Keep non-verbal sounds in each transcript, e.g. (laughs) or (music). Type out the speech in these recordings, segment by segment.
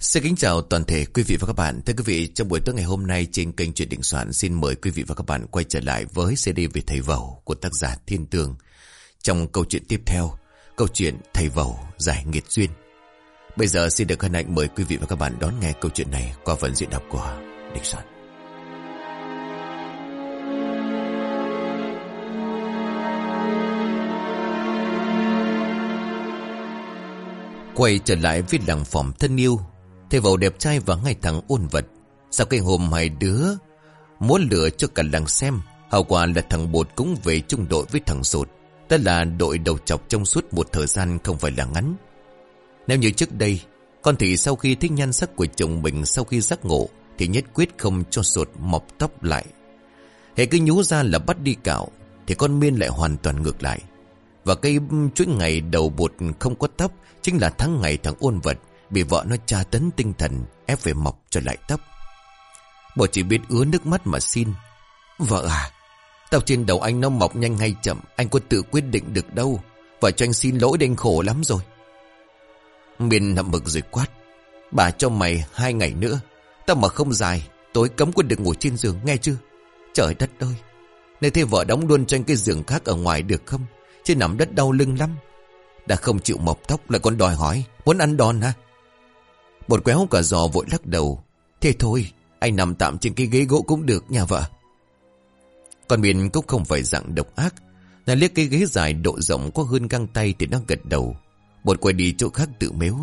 Xin kính chào toàn thể quý vị và các bạn. Thưa quý vị, trong buổi tối ngày hôm nay trên kênh truyện Định Soạn xin mời quý vị và các bạn quay trở lại với CD về Thầy Vầu của tác giả Thiên Tường. Trong câu chuyện tiếp theo, câu chuyện Thầy Vầu giải nghiệt duyên. Bây giờ xin được hân hạnh mời quý vị và các bạn đón nghe câu chuyện này qua phần diễn đọc của Định Soạn. Quay trở lại với làng phòng thân yêu Thầy vầu đẹp trai và ngay thẳng ôn vật. Sau cái hôm hai đứa Muốn lửa cho cả làng xem, Hậu quả là thằng Bột cũng về chung đội với thằng Sột. Đó là đội đầu chọc trong suốt một thời gian không phải là ngắn. Nếu như trước đây, Con thị sau khi thích nhan sắc của chồng mình, Sau khi giác ngộ, Thì nhất quyết không cho Sột mọc tóc lại. Hệ cứ nhú ra là bắt đi cạo, Thì con Miên lại hoàn toàn ngược lại. Và cây chuỗi ngày đầu bột không có tóc, Chính là tháng ngày thằng ôn vật. Bị vợ nó tra tấn tinh thần, Ép về mọc cho lại tóc. Bộ chỉ biết ứa nước mắt mà xin. Vợ à Tóc trên đầu anh nó mọc nhanh hay chậm, Anh có tự quyết định được đâu. Vợ cho anh xin lỗi đành khổ lắm rồi. Miên nậm mực rồi quát. Bà cho mày hai ngày nữa, Tao mà không dài, Tối cấm quân được ngủ trên giường, nghe chưa? Trời đất ơi Nơi thế vợ đóng luôn cho anh cái giường khác ở ngoài được không? Chứ nằm đất đau lưng lắm. Đã không chịu mọc tóc lại còn đòi hỏi, Muốn ăn đòn hả? Bột quéo cả giò vội lắc đầu. Thế thôi, anh nằm tạm trên cái ghế gỗ cũng được, nhà vợ. Còn miền cũng không phải dạng độc ác. Là liếc cái ghế dài độ rộng có hơn găng tay thì nó gật đầu. Bột quay đi chỗ khác tự mếu.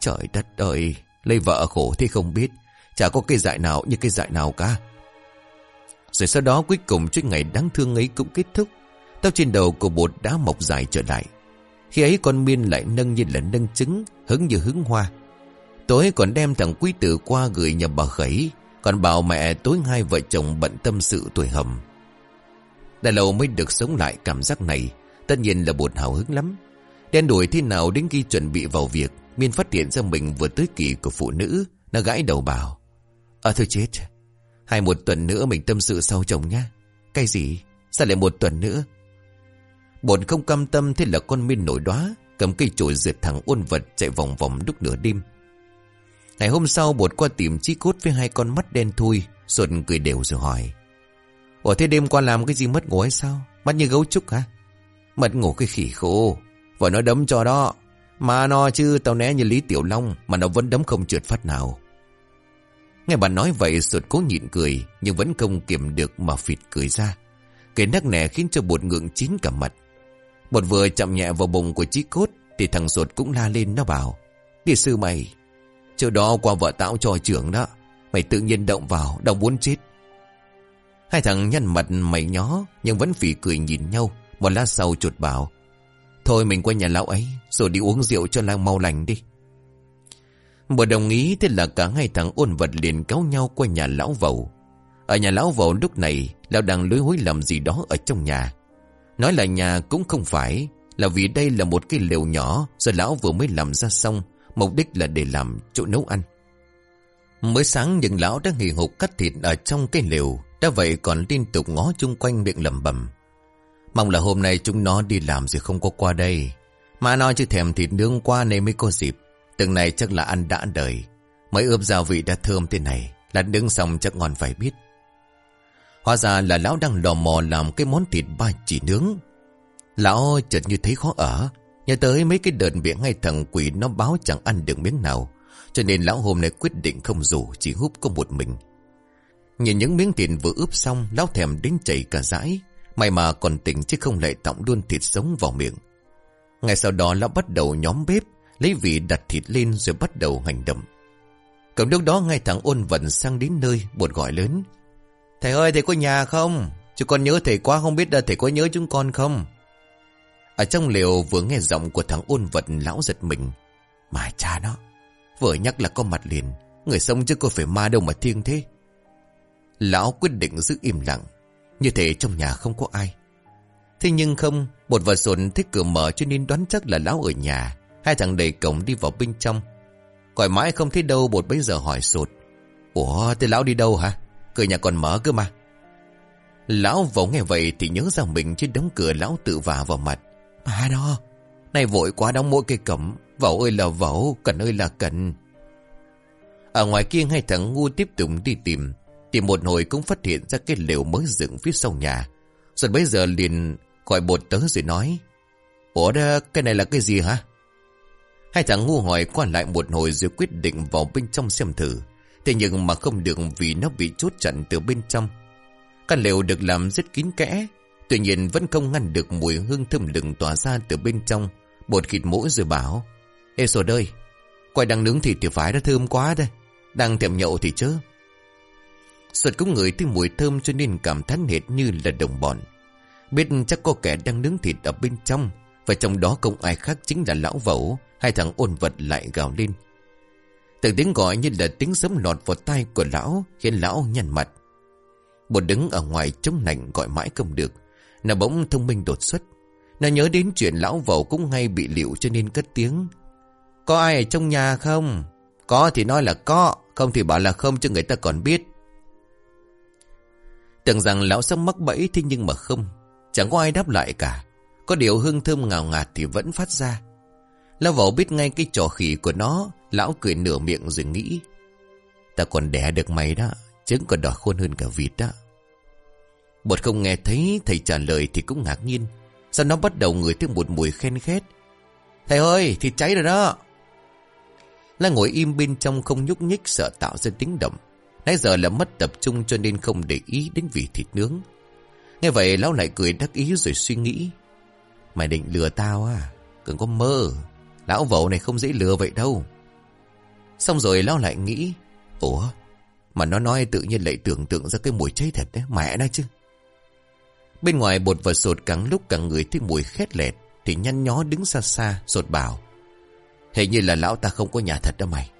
Trời đất ơi, Lấy vợ khổ thế không biết. Chả có cây dại nào như cây dại nào cả. Rồi sau đó cuối cùng chuyến ngày đáng thương ấy cũng kết thúc. Tóc trên đầu của bột đã mọc dài trở lại. Khi ấy con miên lại nâng như là nâng trứng, Hứng như hứng hoa. Tối còn đem thằng quý tử qua gửi nhà bà khẩy, Còn bảo mẹ tối hai vợ chồng bận tâm sự tuổi hầm. Đã lâu mới được sống lại cảm giác này, Tất nhiên là bột hào hứng lắm. Đen đuổi thế nào đến khi chuẩn bị vào việc, Miên phát hiện ra mình vừa tới kỳ của phụ nữ, Nó gãi đầu bảo À thôi chết, Hai một tuần nữa mình tâm sự sau chồng nha Cái gì? Sao lại một tuần nữa? Bột không cam tâm, thế là con Miên nổi đóa Cầm cây chổi dệt thẳng ôn vật chạy vòng vòng lúc nửa đêm. Ngày hôm sau bột qua tìm chí cốt với hai con mắt đen thui Xuân cười đều rồi hỏi. Ủa thế đêm qua làm cái gì mất ngủ hay sao? Mắt như gấu trúc hả? Mất ngủ cái khỉ khô Vợ nó đấm cho đó. Mà nó chứ, tao né như Lý Tiểu Long, Mà nó vẫn đấm không trượt phát nào. Nghe bà nói vậy Xuân cố nhịn cười, Nhưng vẫn không kiềm được mà phịt cười ra. Cái nắc nẻ khiến cho bột ngượng chín cả mặt. Bột vừa chậm nhẹ vào bụng của chí cốt Thì thằng sụt cũng la lên, nó bảo, Địa sư mày Trước đó qua vợ tao trò trưởng đó, Mày tự nhiên động vào, Đau muốn chết. Hai thằng nhăn mặt mày nhó, Nhưng vẫn phỉ cười nhìn nhau. Một lát sau chuột bảo, Thôi mình qua nhà lão ấy, Rồi đi uống rượu cho lang mau lành đi. Bữa đồng ý, Thế là cả hai thằng ôn vật liền cáo nhau qua nhà lão vầu. Ở nhà lão vầu lúc này, Lão đang lưới hối làm gì đó ở trong nhà. Nói là nhà cũng không phải, Là vì đây là một cái lều nhỏ, Rồi lão vừa mới làm ra xong. Mục đích là để làm chỗ nấu ăn. Mới sáng nhưng lão đã nghỉ hụt cắt thịt ở trong cái lều, Đã vậy còn liên tục ngó chung quanh miệng lầm bầm Mong là hôm nay chúng nó đi làm rồi không có qua đây. Mà nói chứ thèm thịt nướng qua nên mới có dịp. Từng này chắc là ăn đã đời. Mấy ướp gia vị đã thơm thế này, Là nướng xong chắc ngon phải biết. Hóa ra là lão đang lò mò làm cái món thịt ba chỉ nướng. Lão chợt như thấy khó ở. Nhớ tới mấy cái đợt bị ngay thằng quỷ nó báo chẳng ăn được miếng nào. Cho nên lão hôm nay quyết định không rủ, chỉ húp có một mình. Nhìn những miếng thịt vừa ướp xong, lão thèm đến chảy cả dãi. May mà còn tỉnh chứ không lại tọng luôn thịt sống vào miệng. Ngay sau đó lão bắt đầu nhóm bếp, lấy vị đặt thịt lên rồi bắt đầu hành động. Cầm lúc đó ngay thằng ôn vận sang đến nơi bột gọi lớn. Thầy ơi, thầy có nhà không? Chứ con nhớ thầy quá, không biết là thầy có nhớ chúng con không? Ở trong liều vừa nghe giọng của thằng ôn vật lão giật mình. Mà cha nó, vừa nhắc là có mặt liền, người sống chứ có phải ma đâu mà thiêng thế. Lão quyết định giữ im lặng, như thế trong nhà không có ai. Thế nhưng không, một vợ sồn thích cửa mở cho nên đoán chắc là lão ở nhà. Hai thằng đẩy cổng đi vào bên trong. Còi mãi không thấy đâu bột bây giờ hỏi sột. Ủa, thế lão đi đâu hả? Cửa nhà còn mở cơ mà. Lão vỗ nghe vậy thì nhớ ra mình trên đóng cửa lão tự vả vào mặt à đó, này vội quá đóng mỗi cây cẩm. Vẩu ơi là vẩu, cần ơi là cần. Ở ngoài kia hai thằng ngu tiếp tục đi tìm Tìm một hồi cũng phát hiện ra cái lều mới dựng phía sau nhà Rồi bây giờ liền gọi bột tớ rồi nói Ủa đó, cái này là cái gì hả? Hai thằng ngu hỏi qua lại một hồi rồi quyết định vào bên trong xem thử Thế nhưng mà không được vì nó bị chốt chặn từ bên trong Căn lều được làm rất kín kẽ Tuy nhiên vẫn không ngăn được mùi hương thơm lừng tỏa ra từ bên trong. Bột khịt mũi rồi bảo, Ê sổ ơi, Quay đang nướng thịt thì phải đã thơm quá đây. Đang thèm nhậu thì chớ. Sột cũng ngửi thấy mùi thơm cho nên cảm thán hệt như là đồng bọn. Biết chắc có kẻ đang nướng thịt ở bên trong, Và trong đó không ai khác chính là lão vẩu, Hai thằng ôn vật lại gào lên. Từng tiếng gọi như là tiếng sấm lọt vào tai của lão, Khiến lão nhăn mặt. Bột đứng ở ngoài chống nạnh gọi mãi không được. Nó bỗng thông minh đột xuất. Nó nhớ đến chuyện lão vẩu cũng ngay bị liệu cho nên cất tiếng. Có ai ở trong nhà không? Có thì nói là có, Không thì bảo là không cho người ta còn biết. Tưởng rằng lão sắp mắc bẫy thế nhưng mà không. Chẳng có ai đáp lại cả. Có điều hương thơm ngào ngạt thì vẫn phát ra. Lão vẩu biết ngay cái trò khỉ của nó, Lão cười nửa miệng rồi nghĩ. Ta còn đẻ được mày đó Trứng còn đỏ khôn hơn cả vịt đó. Bột không nghe thấy thầy trả lời thì cũng ngạc nhiên. Sao nó bắt đầu ngửi thấy một mùi khen khét. Thầy ơi thịt cháy rồi đó. Là ngồi im bên trong không nhúc nhích, sợ tạo ra tiếng động. Nãy giờ là mất tập trung cho nên không để ý đến vị thịt nướng. Nghe vậy, lão lại cười đắc ý rồi suy nghĩ. Mày định lừa tao à? Cần có mơ. Lão vẩu này không dễ lừa vậy đâu. Xong rồi lão lại nghĩ, Ủa? Mà nó nói tự nhiên lại tưởng tượng ra cái mùi cháy thật đấy, Mẹ nó chứ. Bên ngoài bột và sột càng lúc càng người thấy mùi khét lẹt, Thì nhăn nhó đứng xa xa, Sột bảo, Hình như là lão ta không có nhà thật đó mày.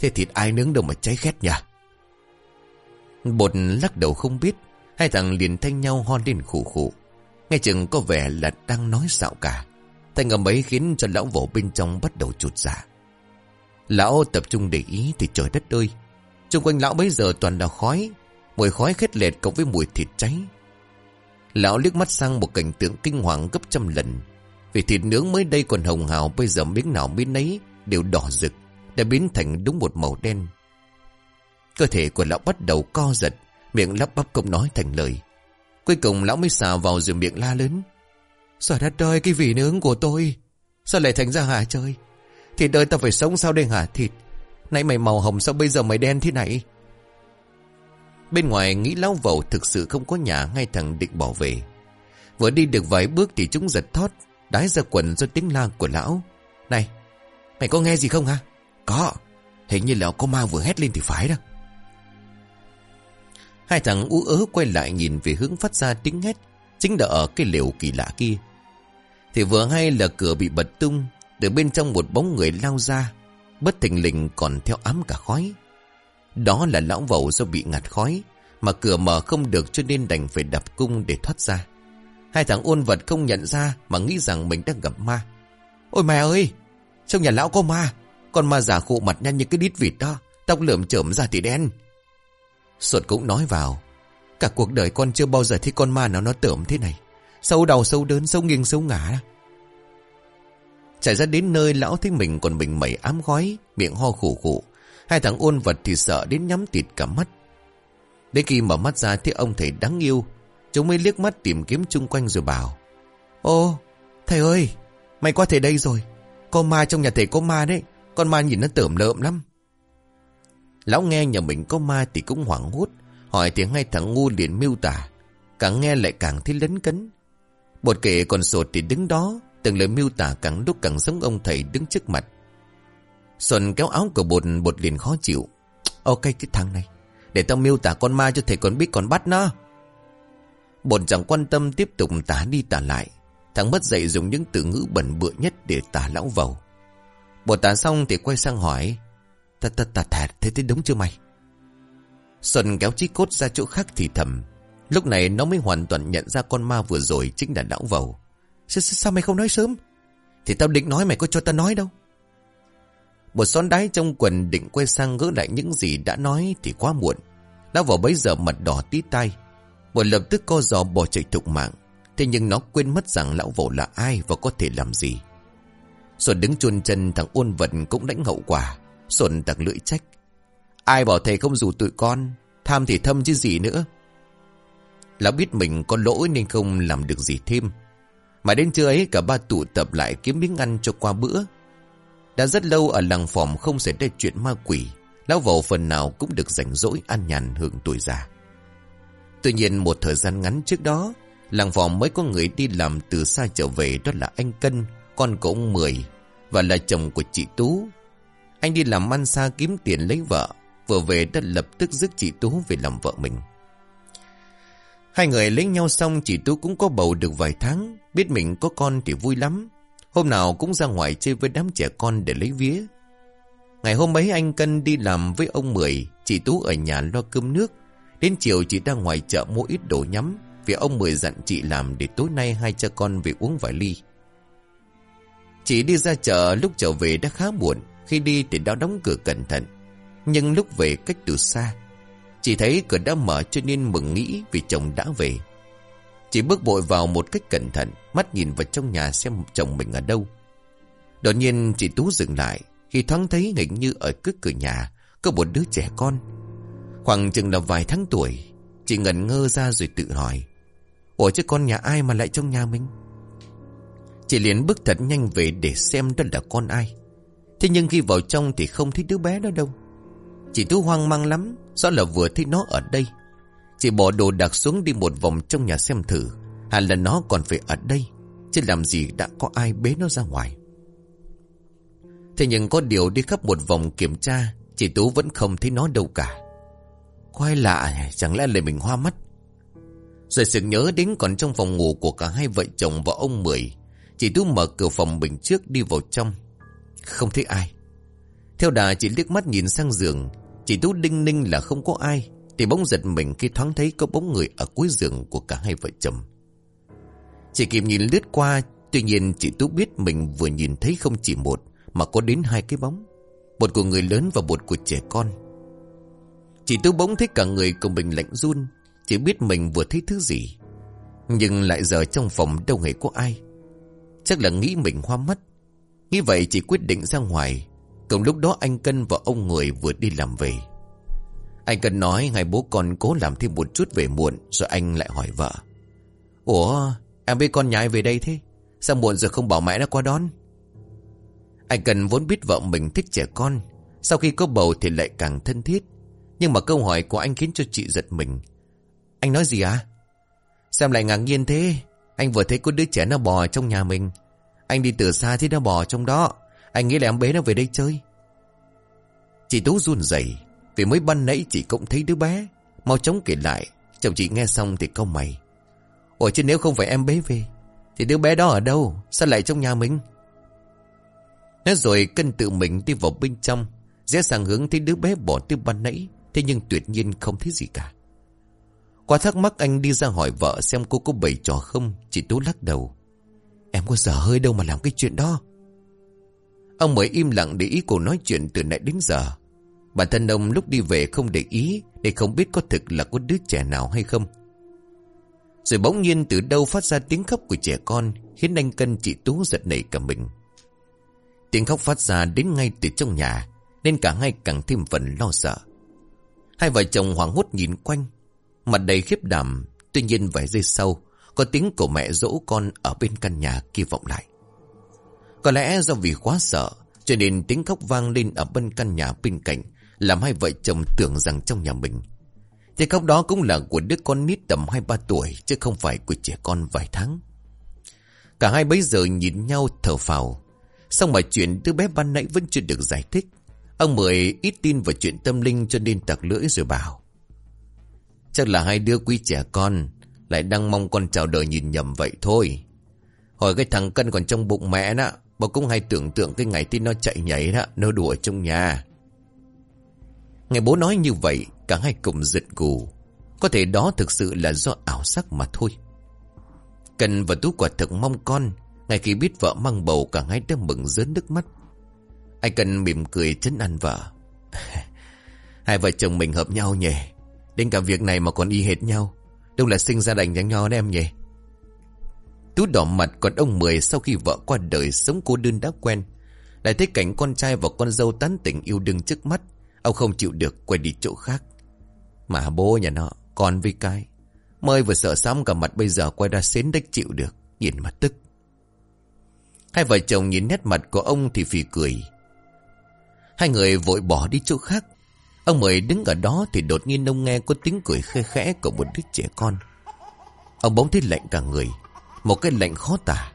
Thế thịt ai nướng đâu mà cháy khét nhỉ? Bột lắc đầu không biết, Hai thằng liền thanh nhau hon lên khủ khủ Nghe chừng có vẻ là đang nói xạo cả. Thanh âm ấy khiến cho lão vỗ bên trong bắt đầu chuột giả dạ. Lão tập trung để ý thì trời đất ơi. Trung quanh lão bấy giờ toàn là khói, Mùi khói khét lẹt cộng với mùi thịt cháy. Lão liếc mắt sang một cảnh tượng kinh hoàng gấp trăm lần. Vì thịt nướng mới đây còn hồng hào, Bây giờ miếng nào miếng nấy Đều đỏ rực, Đã biến thành đúng một màu đen. Cơ thể của lão bắt đầu co giật, Miệng lắp bắp không nói thành lời. Cuối cùng lão mới xào vào giường miệng la lớn. Sao đất ơi cái vị nướng của tôi. Sao lại thành ra hả trời? Thịt ơi ta phải sống sao đây hả thịt? Nãy mày màu hồng, sao bây giờ mày đen thế này? Bên ngoài nghĩ lão vẩu thực sự không có nhà, ngay thằng định bỏ về. Vừa đi được vài bước thì chúng giật thót, Đái ra quần do tiếng la của lão. Này, Mày có nghe gì không hả? Có, Hình như là có ma vừa hét lên thì phải đó. Hai thằng ú ớ quay lại nhìn về hướng phát ra tiếng hét, Chính là ở cái liều kỳ lạ kia. Thì vừa hay là cửa bị bật tung, Từ bên trong một bóng người lao ra, Bất thình lình còn theo ám cả khói. Đó là lão vầu do bị ngạt khói, Mà cửa mở không được cho nên đành phải đập cung để thoát ra. Hai thằng ôn vật không nhận ra Mà nghĩ rằng mình đang gặp ma. Ôi mẹ ơi, Trong nhà lão có ma, Con ma giả khụ mặt nhanh như cái đít vịt đó, Tóc lượm chởm ra thì đen. Sột cũng nói vào, Cả cuộc đời con chưa bao giờ thấy con ma nào nó tưởng thế này, Sâu đầu sâu đớn sâu nghiêng sâu ngả. Chạy ra đến nơi lão thấy mình còn bình mẩy ám gói Miệng ho khủ khủ Hai thằng ôn vật thì sợ đến nhắm tịt cả mắt. Đến khi mở mắt ra thấy ông thầy đáng yêu. Chúng mới liếc mắt tìm kiếm chung quanh rồi bảo, Ô, thầy ơi, Mày qua thầy đây rồi. Con ma trong nhà thầy có ma đấy. Con ma nhìn nó tởm lợm lắm. Lão nghe nhà mình có ma thì cũng hoảng hốt. Hỏi tiếng hai thằng ngu liền miêu tả. Càng nghe lại càng thấy lấn cấn. Bột kệ còn sột thì đứng đó. Từng lời miêu tả càng lúc càng giống ông thầy đứng trước mặt. Xuân kéo áo của bột Bột liền khó chịu. Ok cái thằng này. Để tao miêu tả con ma cho thầy còn biết còn bắt nó. Bột chẳng quan tâm tiếp tục tả đi tả lại. Thằng mất dậy dùng những từ ngữ bẩn bựa nhất để tả lão vào Bột tả xong thì quay sang hỏi Ta ta ta ta thế thế đúng chưa mày? Xuân kéo chiếc cốt ra chỗ khác thì thầm Lúc này nó mới hoàn toàn nhận ra con ma vừa rồi chính là lão vầu. Sao, sao mày không nói sớm? Thì tao định nói mày có cho tao nói đâu. Một xón đáy trong quần định quay sang gỡ lại những gì đã nói thì quá muộn. Lão vào bấy giờ mặt đỏ tí tay, Một lập tức co giò bỏ chạy thục mạng. Thế nhưng nó quên mất rằng lão vầu là ai và có thể làm gì. Sổn đứng chôn chân thằng ôn vận cũng lãnh hậu quả. Sổn tặc lưỡi trách. Ai bảo thầy không rủ tụi con? Tham thì thâm chứ gì nữa. Lão biết mình có lỗi nên không làm được gì thêm. Mà đến trưa ấy cả ba tụ tập lại kiếm miếng ăn cho qua bữa. Đã rất lâu ở làng phòng không xảy ra chuyện ma quỷ, Lão vào phần nào cũng được rảnh rỗi an nhàn hưởng tuổi già. Tuy nhiên một thời gian ngắn trước đó, Làng phòng mới có người đi làm từ xa trở về Đó là anh Cân, Con của ông Mười Và là chồng của chị Tú. Anh đi làm ăn xa kiếm tiền lấy vợ, Vừa về đã lập tức giúp chị Tú về làm vợ mình. Hai người lấy nhau xong, chị Tú cũng có bầu được vài tháng, Biết mình có con thì vui lắm. Hôm nào cũng ra ngoài chơi với đám trẻ con để lấy vía. Ngày hôm ấy anh Cân đi làm với ông Mười, Chị Tú ở nhà lo cơm nước. Đến chiều chị ra ngoài chợ mua ít đồ nhắm, Vì ông Mười dặn chị làm để tối nay hai cha con về uống vài ly. Chị đi ra chợ, lúc trở về đã khá muộn, Khi đi thì đã đóng cửa cẩn thận. Nhưng lúc về cách từ xa, Chị thấy cửa đã mở cho nên mừng nghĩ vì chồng đã về. Chị bước bội vào một cách cẩn thận, Mắt nhìn vào trong nhà xem chồng mình ở đâu. Đột nhiên, chị Tú dừng lại, Khi thoáng thấy hình như ở cứ cửa nhà, Có một đứa trẻ con. Khoảng chừng là vài tháng tuổi, Chị ngẩn ngơ ra rồi tự hỏi, Ủa chứ con nhà ai mà lại trong nhà mình? Chị liền bước thật nhanh về để xem đó là con ai. Thế nhưng khi vào trong thì không thấy đứa bé đó đâu. Chị Tú hoang mang lắm Do là vừa thấy nó ở đây. Chị bỏ đồ đạc xuống đi một vòng trong nhà xem thử. Hẳn là nó còn phải ở đây, Chứ làm gì đã có ai bế nó ra ngoài. Thế nhưng có điều đi khắp một vòng kiểm tra Chị Tú vẫn không thấy nó đâu cả. Quay lạ à, Chẳng lẽ là mình hoa mắt? Rồi sự nhớ đến còn trong phòng ngủ Của cả hai vợ chồng và ông Mười, Chị Tú mở cửa phòng mình trước đi vào trong. Không thấy ai. Theo đà chị liếc mắt nhìn sang giường, Chị Tú đinh ninh là không có ai. Thì bỗng giật mình khi thoáng thấy có bóng người Ở cuối giường của cả hai vợ chồng. Chị kịp nhìn lướt qua, Tuy nhiên chị Tú biết mình vừa nhìn thấy không chỉ một, Mà có đến hai cái bóng. Một của người lớn và một của trẻ con. Chị Tú bỗng thấy cả người của mình lạnh run, Chỉ biết mình vừa thấy thứ gì. Nhưng lại giờ trong phòng đâu hề có ai. Chắc là nghĩ mình hoa mắt. Nghĩ vậy chị quyết định ra ngoài. Cùng lúc đó anh Cân và ông người vừa đi làm về. Anh cần nói ngày bố con cố làm thêm một chút về muộn, Rồi anh lại hỏi vợ. Ủa, em biết con nhái về đây thế? Sao muộn giờ không bảo mẹ nó qua đón? Anh cần vốn biết vợ mình thích trẻ con, Sau khi có bầu thì lại càng thân thiết. Nhưng mà câu hỏi của anh khiến cho chị giật mình. Anh nói gì à? Xem lại ngạc nhiên thế? Anh vừa thấy có đứa trẻ nó bò trong nhà mình. Anh đi từ xa thấy nó bò trong đó. Anh nghĩ là em bé nó về đây chơi. Chị Tú run rẩy. Vì mới ban nãy chị cũng thấy đứa bé. Mau chóng kể lại. Chồng chị nghe xong thì câu mày. Ủa chứ nếu không phải em bé về, Thì đứa bé đó ở đâu? Sao lại trong nhà mình? Nói rồi cân tự mình đi vào bên trong, Rẽ sang hướng thấy đứa bé bỏ từ ban nãy, Thế nhưng tuyệt nhiên không thấy gì cả. Qua thắc mắc anh đi ra hỏi vợ xem cô có bày trò không, Chị Tú lắc đầu. Em có dở hơi đâu mà làm cái chuyện đó. Ông mới im lặng để ý cô nói chuyện từ nãy đến giờ. Bản thân ông lúc đi về không để ý để không biết có thực là có đứa trẻ nào hay không. Rồi bỗng nhiên từ đâu phát ra tiếng khóc của trẻ con, khiến anh Cân chị Tú giật nảy cả mình. Tiếng khóc phát ra đến ngay từ trong nhà, nên cả hai càng thêm phần lo sợ. Hai vợ chồng hoảng hốt nhìn quanh, mặt đầy khiếp đảm, tuy nhiên vài giây sau, có tiếng của mẹ dỗ con ở bên căn nhà kia vọng lại. Có lẽ do vì quá sợ, Cho nên tiếng khóc vang lên ở bên căn nhà bên cạnh làm hai vợ chồng tưởng rằng trong nhà mình. Thì khóc đó cũng là của đứa con nít tầm 2-3 tuổi, Chứ không phải của trẻ con vài tháng. Cả hai bấy giờ nhìn nhau thở phào. Xong mà chuyện đứa bé ban nãy vẫn chưa được giải thích, Ông Mười ít tin vào chuyện tâm linh cho nên tặc lưỡi rồi bảo. Chắc là hai đứa quý trẻ con Lại đang mong con chào đời nhìn nhầm vậy thôi. Hỏi cái thằng cân còn trong bụng mẹ đó Bà cũng hay tưởng tượng cái ngày tin nó chạy nhảy đó, Nó đùa trong nhà. Ngày bố nói như vậy, Cả hai cùng giật gù. Có thể đó thực sự là do ảo sắc mà thôi. Cần và Tú quả thực mong con, Ngay khi biết vợ mang bầu Cả hai đã mừng rớt nước mắt. Anh Cần mỉm cười chấn an vợ. (laughs) Hai vợ chồng mình hợp nhau nhỉ? Đến cả việc này mà còn y hệt nhau. Đúng là sinh ra đành nhắn nho đấy em nhỉ? Tú đỏ mặt còn ông Mười sau khi vợ qua đời sống cô đơn đã quen. Lại thấy cảnh con trai và con dâu tán tỉnh yêu đương trước mắt. Ông không chịu được quay đi chỗ khác. Mà bố nhà nó Còn với cái Mời vừa sợ xong cả mặt bây giờ quay ra xến đếch chịu được Nhìn mà tức. Hai vợ chồng nhìn nét mặt của ông thì phì cười. Hai người vội bỏ đi chỗ khác. Ông mời đứng ở đó thì đột nhiên ông nghe có tiếng cười khe khẽ của một đứa trẻ con. Ông bỗng thấy lạnh cả người Một cái lạnh khó tả.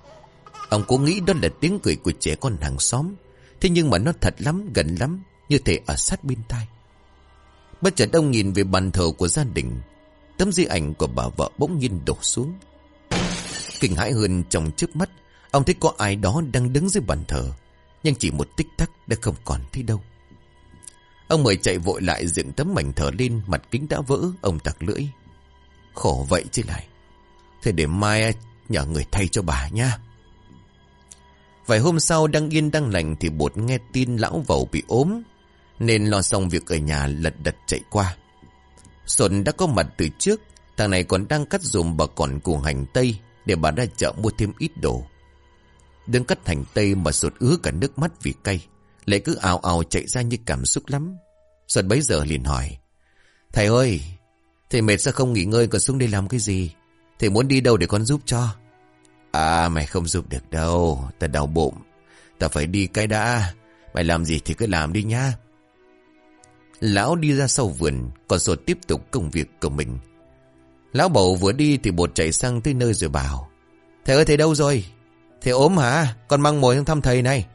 Ông cố nghĩ đó là tiếng cười của trẻ con hàng xóm Thế nhưng mà nó thật lắm, gần lắm. Như thể ở sát bên tai. Bất chợt ông nhìn về bàn thờ của gia đình, Tấm di ảnh của bà vợ bỗng nhiên đổ xuống. Kinh hãi hơn trong trước mắt, Ông thấy có ai đó đang đứng dưới bàn thờ, Nhưng chỉ một tích tắc đã không còn thấy đâu. Ông mời chạy vội lại dựng tấm mảnh thờ lên, Mặt kính đã vỡ, Ông tặc lưỡi. Khổ vậy chứ lại. Thế để mai nhờ người thay cho bà nha. Vài hôm sau, đang yên đang lành Thì bột nghe tin lão vầu bị ốm. Nên lo xong việc ở nhà lật đật chạy qua. Xuân đã có mặt từ trước, Thằng này còn đang cắt dùm bà còn củ hành tây Để bà ra chợ mua thêm ít đồ. Đứng cắt hành tây mà sụt ứa cả nước mắt vì cay, Lại cứ ào ào chạy ra như cảm xúc lắm. Xuân bấy giờ liền hỏi, Thầy ơi, Thầy mệt sao không nghỉ ngơi, còn xuống đây làm cái gì? Thầy muốn đi đâu để con giúp cho? À mày không giúp được đâu Ta đau bụng. Ta phải đi cái đã. Mày làm gì thì cứ làm đi nha Lão đi ra sau vườn, Còn sột tiếp tục công việc của mình. Lão bầu vừa đi thì bột chạy sang tới nơi rồi bảo, Thầy ơi, thầy đâu rồi? Thầy ốm hả? Con mang mồi sang thăm thầy này.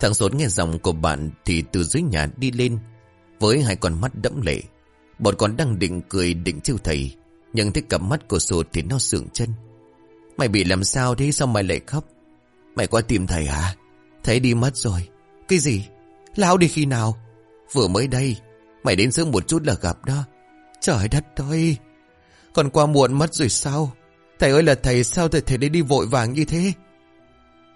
Thằng sột nghe giọng của bạn Thì từ dưới nhà đi lên, Với hai con mắt đẫm lệ. Bột còn đang định cười định chiêu thầy, Nhưng thấy cặp mắt của sột thì nó sượng chân. Mày bị làm sao thế? Sao mày lại khóc? Mày qua tìm thầy hả? Thầy đi mất rồi. Cái gì? Lão đi khi nào? Vừa mới đây Mày đến sớm một chút là gặp đó. Trời đất ơi! Còn qua muộn mất rồi sao? Thầy ơi là thầy sao thầy, thầy đi vội vàng như thế?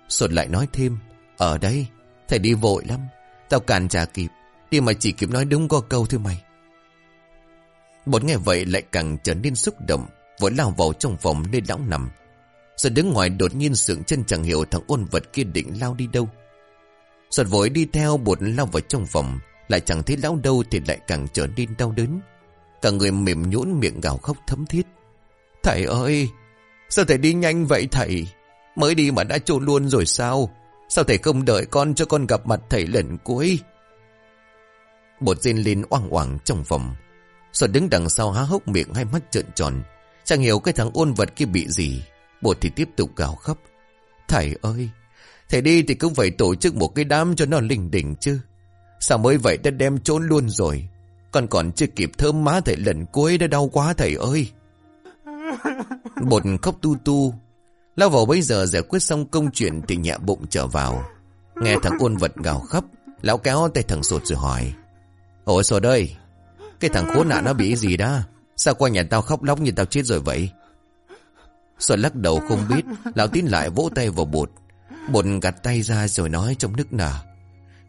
Sột lại nói thêm Ở đây Thầy đi vội lắm. Tao càn trả kịp Đi mà chỉ kịp nói đúng có câu thôi mày. Bột nghe vậy lại càng trở nên xúc động Vội lao vào trong phòng nơi lão nằm. Rồi đứng ngoài đột nhiên sượng chân chẳng hiểu thằng ôn vật kia định lao đi đâu. Sột vội đi theo bột lao vào trong phòng lại chẳng thấy lão đâu thì lại càng trở nên đau đớn. Cả người mềm nhũn miệng gào khóc thấm thiết. Thầy ơi, Sao thầy đi nhanh vậy thầy? Mới đi mà đã trôn luôn rồi sao? Sao thầy không đợi con cho con gặp mặt thầy lần cuối? Bột rên lên oang oang trong phòng. Rồi đứng đằng sau há hốc miệng hai mắt trợn tròn. Chẳng hiểu cái thằng ôn vật kia bị gì. Bột thì tiếp tục gào khóc. Thầy ơi, Thầy đi thì cũng phải tổ chức một cái đám cho nó linh đỉnh chứ. Sao mới vậy đã đem trốn luôn rồi? Con còn chưa kịp thơm má thầy lần cuối đã đau quá thầy ơi. (laughs) Bột khóc tu tu. Lao vào bây giờ giải quyết xong công chuyện Thì nhẹ bụng trở vào. Nghe thằng ôn vật gào khóc Lão kéo tay thằng sột rồi hỏi. Ủa sột ơi Cái thằng khốn nạn nó bị gì đó? Sao qua nhà tao khóc lóc như tao chết rồi vậy? Sột lắc đầu không biết Lão tín lại vỗ tay vào bột. Bột gạt tay ra rồi nói trong nước nở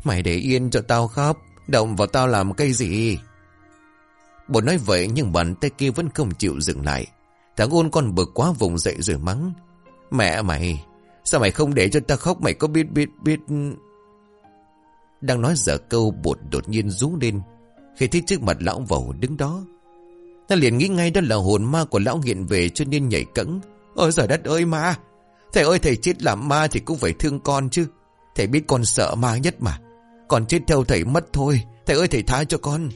Mày để yên cho tao khóc, Động vào tao làm cái gì? Bột nói vậy nhưng bàn tay kia vẫn không chịu dừng lại. Thằng ôn con bực quá vùng dậy rồi mắng. Mẹ mày, Sao mày không để cho ta khóc? Mày có biết biết biết? Đang nói dở câu bột đột nhiên rú lên, Khi thấy trước mặt lão vầu đứng đó. Ta liền nghĩ ngay đó là hồn ma của lão hiện về cho nên nhảy cẫng. Ôi giời đất ơi ma! Thầy ơi, thầy chết làm ma thì cũng phải thương con chứ. Thầy biết con sợ ma nhất mà còn chết theo thầy mất thôi. Thầy ơi thầy tha cho con.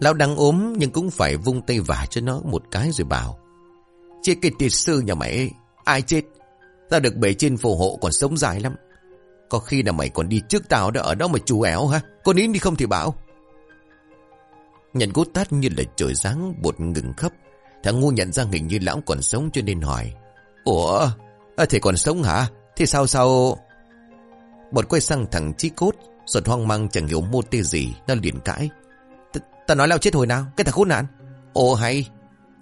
Lão đang ốm nhưng cũng phải vung tay vả cho nó một cái rồi bảo Chết cái tiệt sư nhà mày Ai chết? Tao được bể trên phù hộ còn sống dài lắm. Có khi nào mày còn đi trước tao đó ở đó mà chú éo ha. Con nín đi không thì bảo. Nhận cốt tát như là trời sáng bột ngừng khóc. Thằng ngu nhận ra hình như lão còn sống cho nên hỏi Ủa à, còn sống hả? Thế sao sao Bột quay sang thằng chí cốt Giọt hoang mang chẳng hiểu mô tê gì, Nó liền cãi. Ta nói lão chết hồi nào? Cái thằng khốn nạn. Ồ, hay.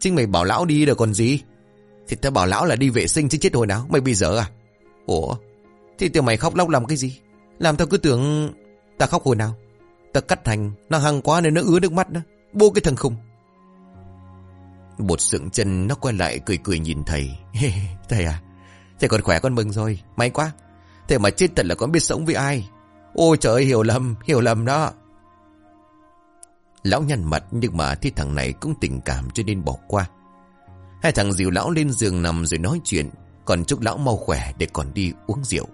Chính mày bảo lão đi rồi còn gì? Thì ta bảo lão là đi vệ sinh chứ chết hồi nào? Mày bây giờ à? Ủa? Thì tiểu mày khóc lóc làm cái gì? Làm tao cứ tưởng Ta khóc hồi nào? Ta cắt thành, Nó hăng quá nên nó ứa nước mắt đó. Bố cái thằng khùng. Bột sượng chân nó quay lại cười cười nhìn thầy. (laughs) Thầy à Thầy còn khỏe con mừng rồi. May quá thế mà chết thật là con biết sống với ai Ôi trời ơi hiểu lầm Hiểu lầm đó Lão nhăn mặt nhưng mà thấy thằng này cũng tình cảm cho nên bỏ qua Hai thằng dìu lão lên giường nằm rồi nói chuyện, Còn chúc lão mau khỏe để còn đi uống rượu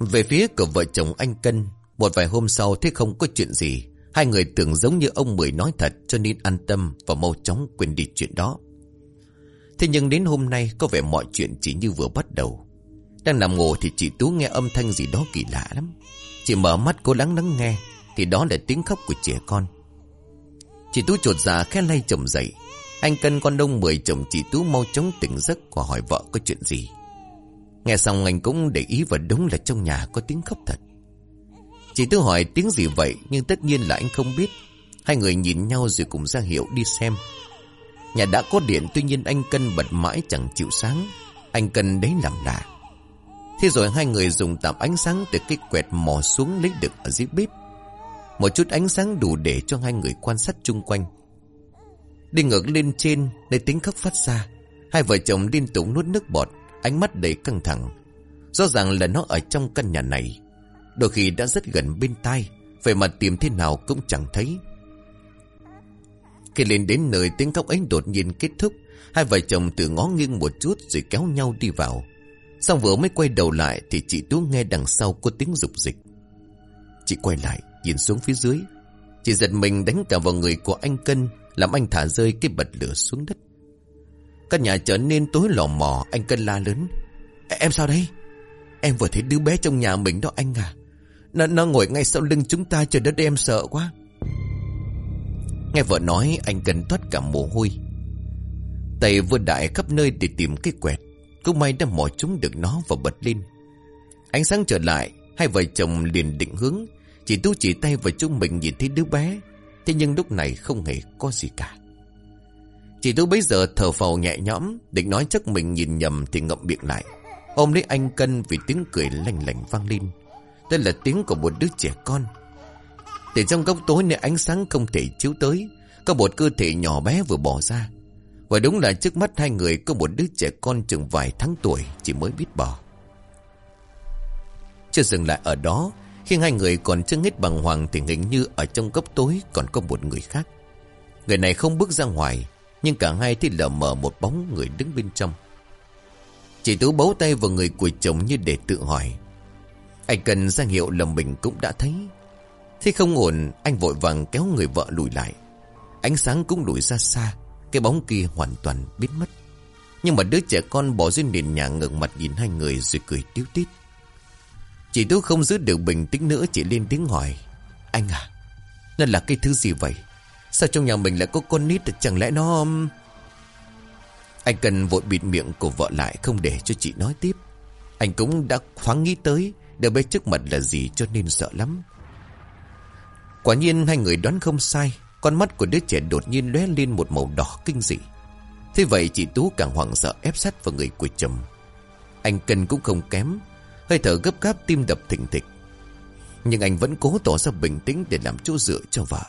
Về phía của vợ chồng anh Cân, Một vài hôm sau thế không có chuyện gì, Hai người tưởng giống như ông Mười nói thật cho nên an tâm và mau chóng quên đi chuyện đó. Thế nhưng đến hôm nay có vẻ mọi chuyện chỉ như vừa bắt đầu. Đang nằm ngủ thì chị Tú nghe âm thanh gì đó kỳ lạ lắm. Chị mở mắt cố lắng lắng nghe, thì đó là tiếng khóc của trẻ con. Chị Tú trột ra khẽ lay chồng dậy. Anh cân con đông mười chồng chị Tú mau chóng tỉnh giấc và hỏi vợ có chuyện gì. Nghe xong anh cũng để ý và đúng là trong nhà có tiếng khóc thật. Chị Tú hỏi tiếng gì vậy, nhưng tất nhiên là anh không biết. Hai người nhìn nhau rồi cùng ra hiệu đi xem. Nhà đã có điện, tuy nhiên anh Cân bật mãi chẳng chịu sáng. Anh Cân đấy làm lạ. Thế rồi hai người dùng tạm ánh sáng từ cái quẹt mò xuống lấy được ở dưới bếp. Một chút ánh sáng đủ để cho hai người quan sát chung quanh. Đi ngược lên trên, nơi tính khóc phát ra. Hai vợ chồng liên tục nuốt nước bọt, ánh mắt đầy căng thẳng. Rõ ràng là nó ở trong căn nhà này. Đôi khi đã rất gần bên tai, vậy mà tìm thế nào cũng chẳng thấy. Khi lên đến nơi tiếng khóc ấy đột nhiên kết thúc, hai vợ chồng tự ngó nghiêng một chút rồi kéo nhau đi vào. Xong vừa mới quay đầu lại thì chị Tú nghe đằng sau có tiếng rục dịch. Chị quay lại, nhìn xuống phía dưới. Chị giật mình đánh cả vào người của anh Cân, làm anh thả rơi cái bật lửa xuống đất. Căn nhà trở nên tối lò mò, anh Cân la lớn. Em sao đây? Em vừa thấy đứa bé trong nhà mình đó anh à. Nó, nó ngồi ngay sau lưng chúng ta trời đất em sợ quá. Nghe vợ nói anh cân thoát cả mồ hôi. Tay vừa đại khắp nơi để tìm cái quẹt. Cũng may đã mò chúng được nó và bật lên. Ánh sáng trở lại, hai vợ chồng liền định hướng. chị tú chỉ tay vào chúng mình nhìn thấy đứa bé. Thế nhưng lúc này không hề có gì cả. Chị tú bấy giờ thở phào nhẹ nhõm, định nói chắc mình nhìn nhầm thì ngậm miệng lại. Ôm lấy anh cân vì tiếng cười lành lành vang lên. Đây là tiếng của một đứa trẻ con. Từ trong góc tối nơi ánh sáng không thể chiếu tới, có một cơ thể nhỏ bé vừa bỏ ra. Và đúng là trước mắt hai người có một đứa trẻ con chừng vài tháng tuổi chỉ mới biết bỏ. Chưa dừng lại ở đó, khi hai người còn chưa hết bằng hoàng thì hình như ở trong góc tối còn có một người khác. Người này không bước ra ngoài, nhưng cả hai thì lờ mờ một bóng người đứng bên trong. Chị Tú bấu tay vào người của chồng như để tự hỏi. Anh cần ra hiệu là mình cũng đã thấy. Thế không ổn, anh vội vàng kéo người vợ lùi lại. Ánh sáng cũng lùi ra xa, cái bóng kia hoàn toàn biến mất. Nhưng mà đứa trẻ con bỏ dưới nền nhà ngẩng mặt nhìn hai người rồi cười tiếu tít. Chị Tú không giữ được bình tĩnh nữa chỉ lên tiếng hỏi. Anh à, nó là cái thứ gì vậy? Sao trong nhà mình lại có con nít chẳng lẽ nó... Um... Anh cần vội bịt miệng của vợ lại không để cho chị nói tiếp. Anh cũng đã thoáng nghĩ tới Đều bé trước mặt là gì cho nên sợ lắm Quả nhiên hai người đoán không sai con mắt của đứa trẻ đột nhiên lóe lên một màu đỏ kinh dị. Thế vậy chị Tú càng hoảng sợ ép sát vào người của chồng. Anh cần cũng không kém, Hơi thở gấp gáp tim đập thình thịch. Nhưng anh vẫn cố tỏ ra bình tĩnh để làm chỗ dựa cho vợ.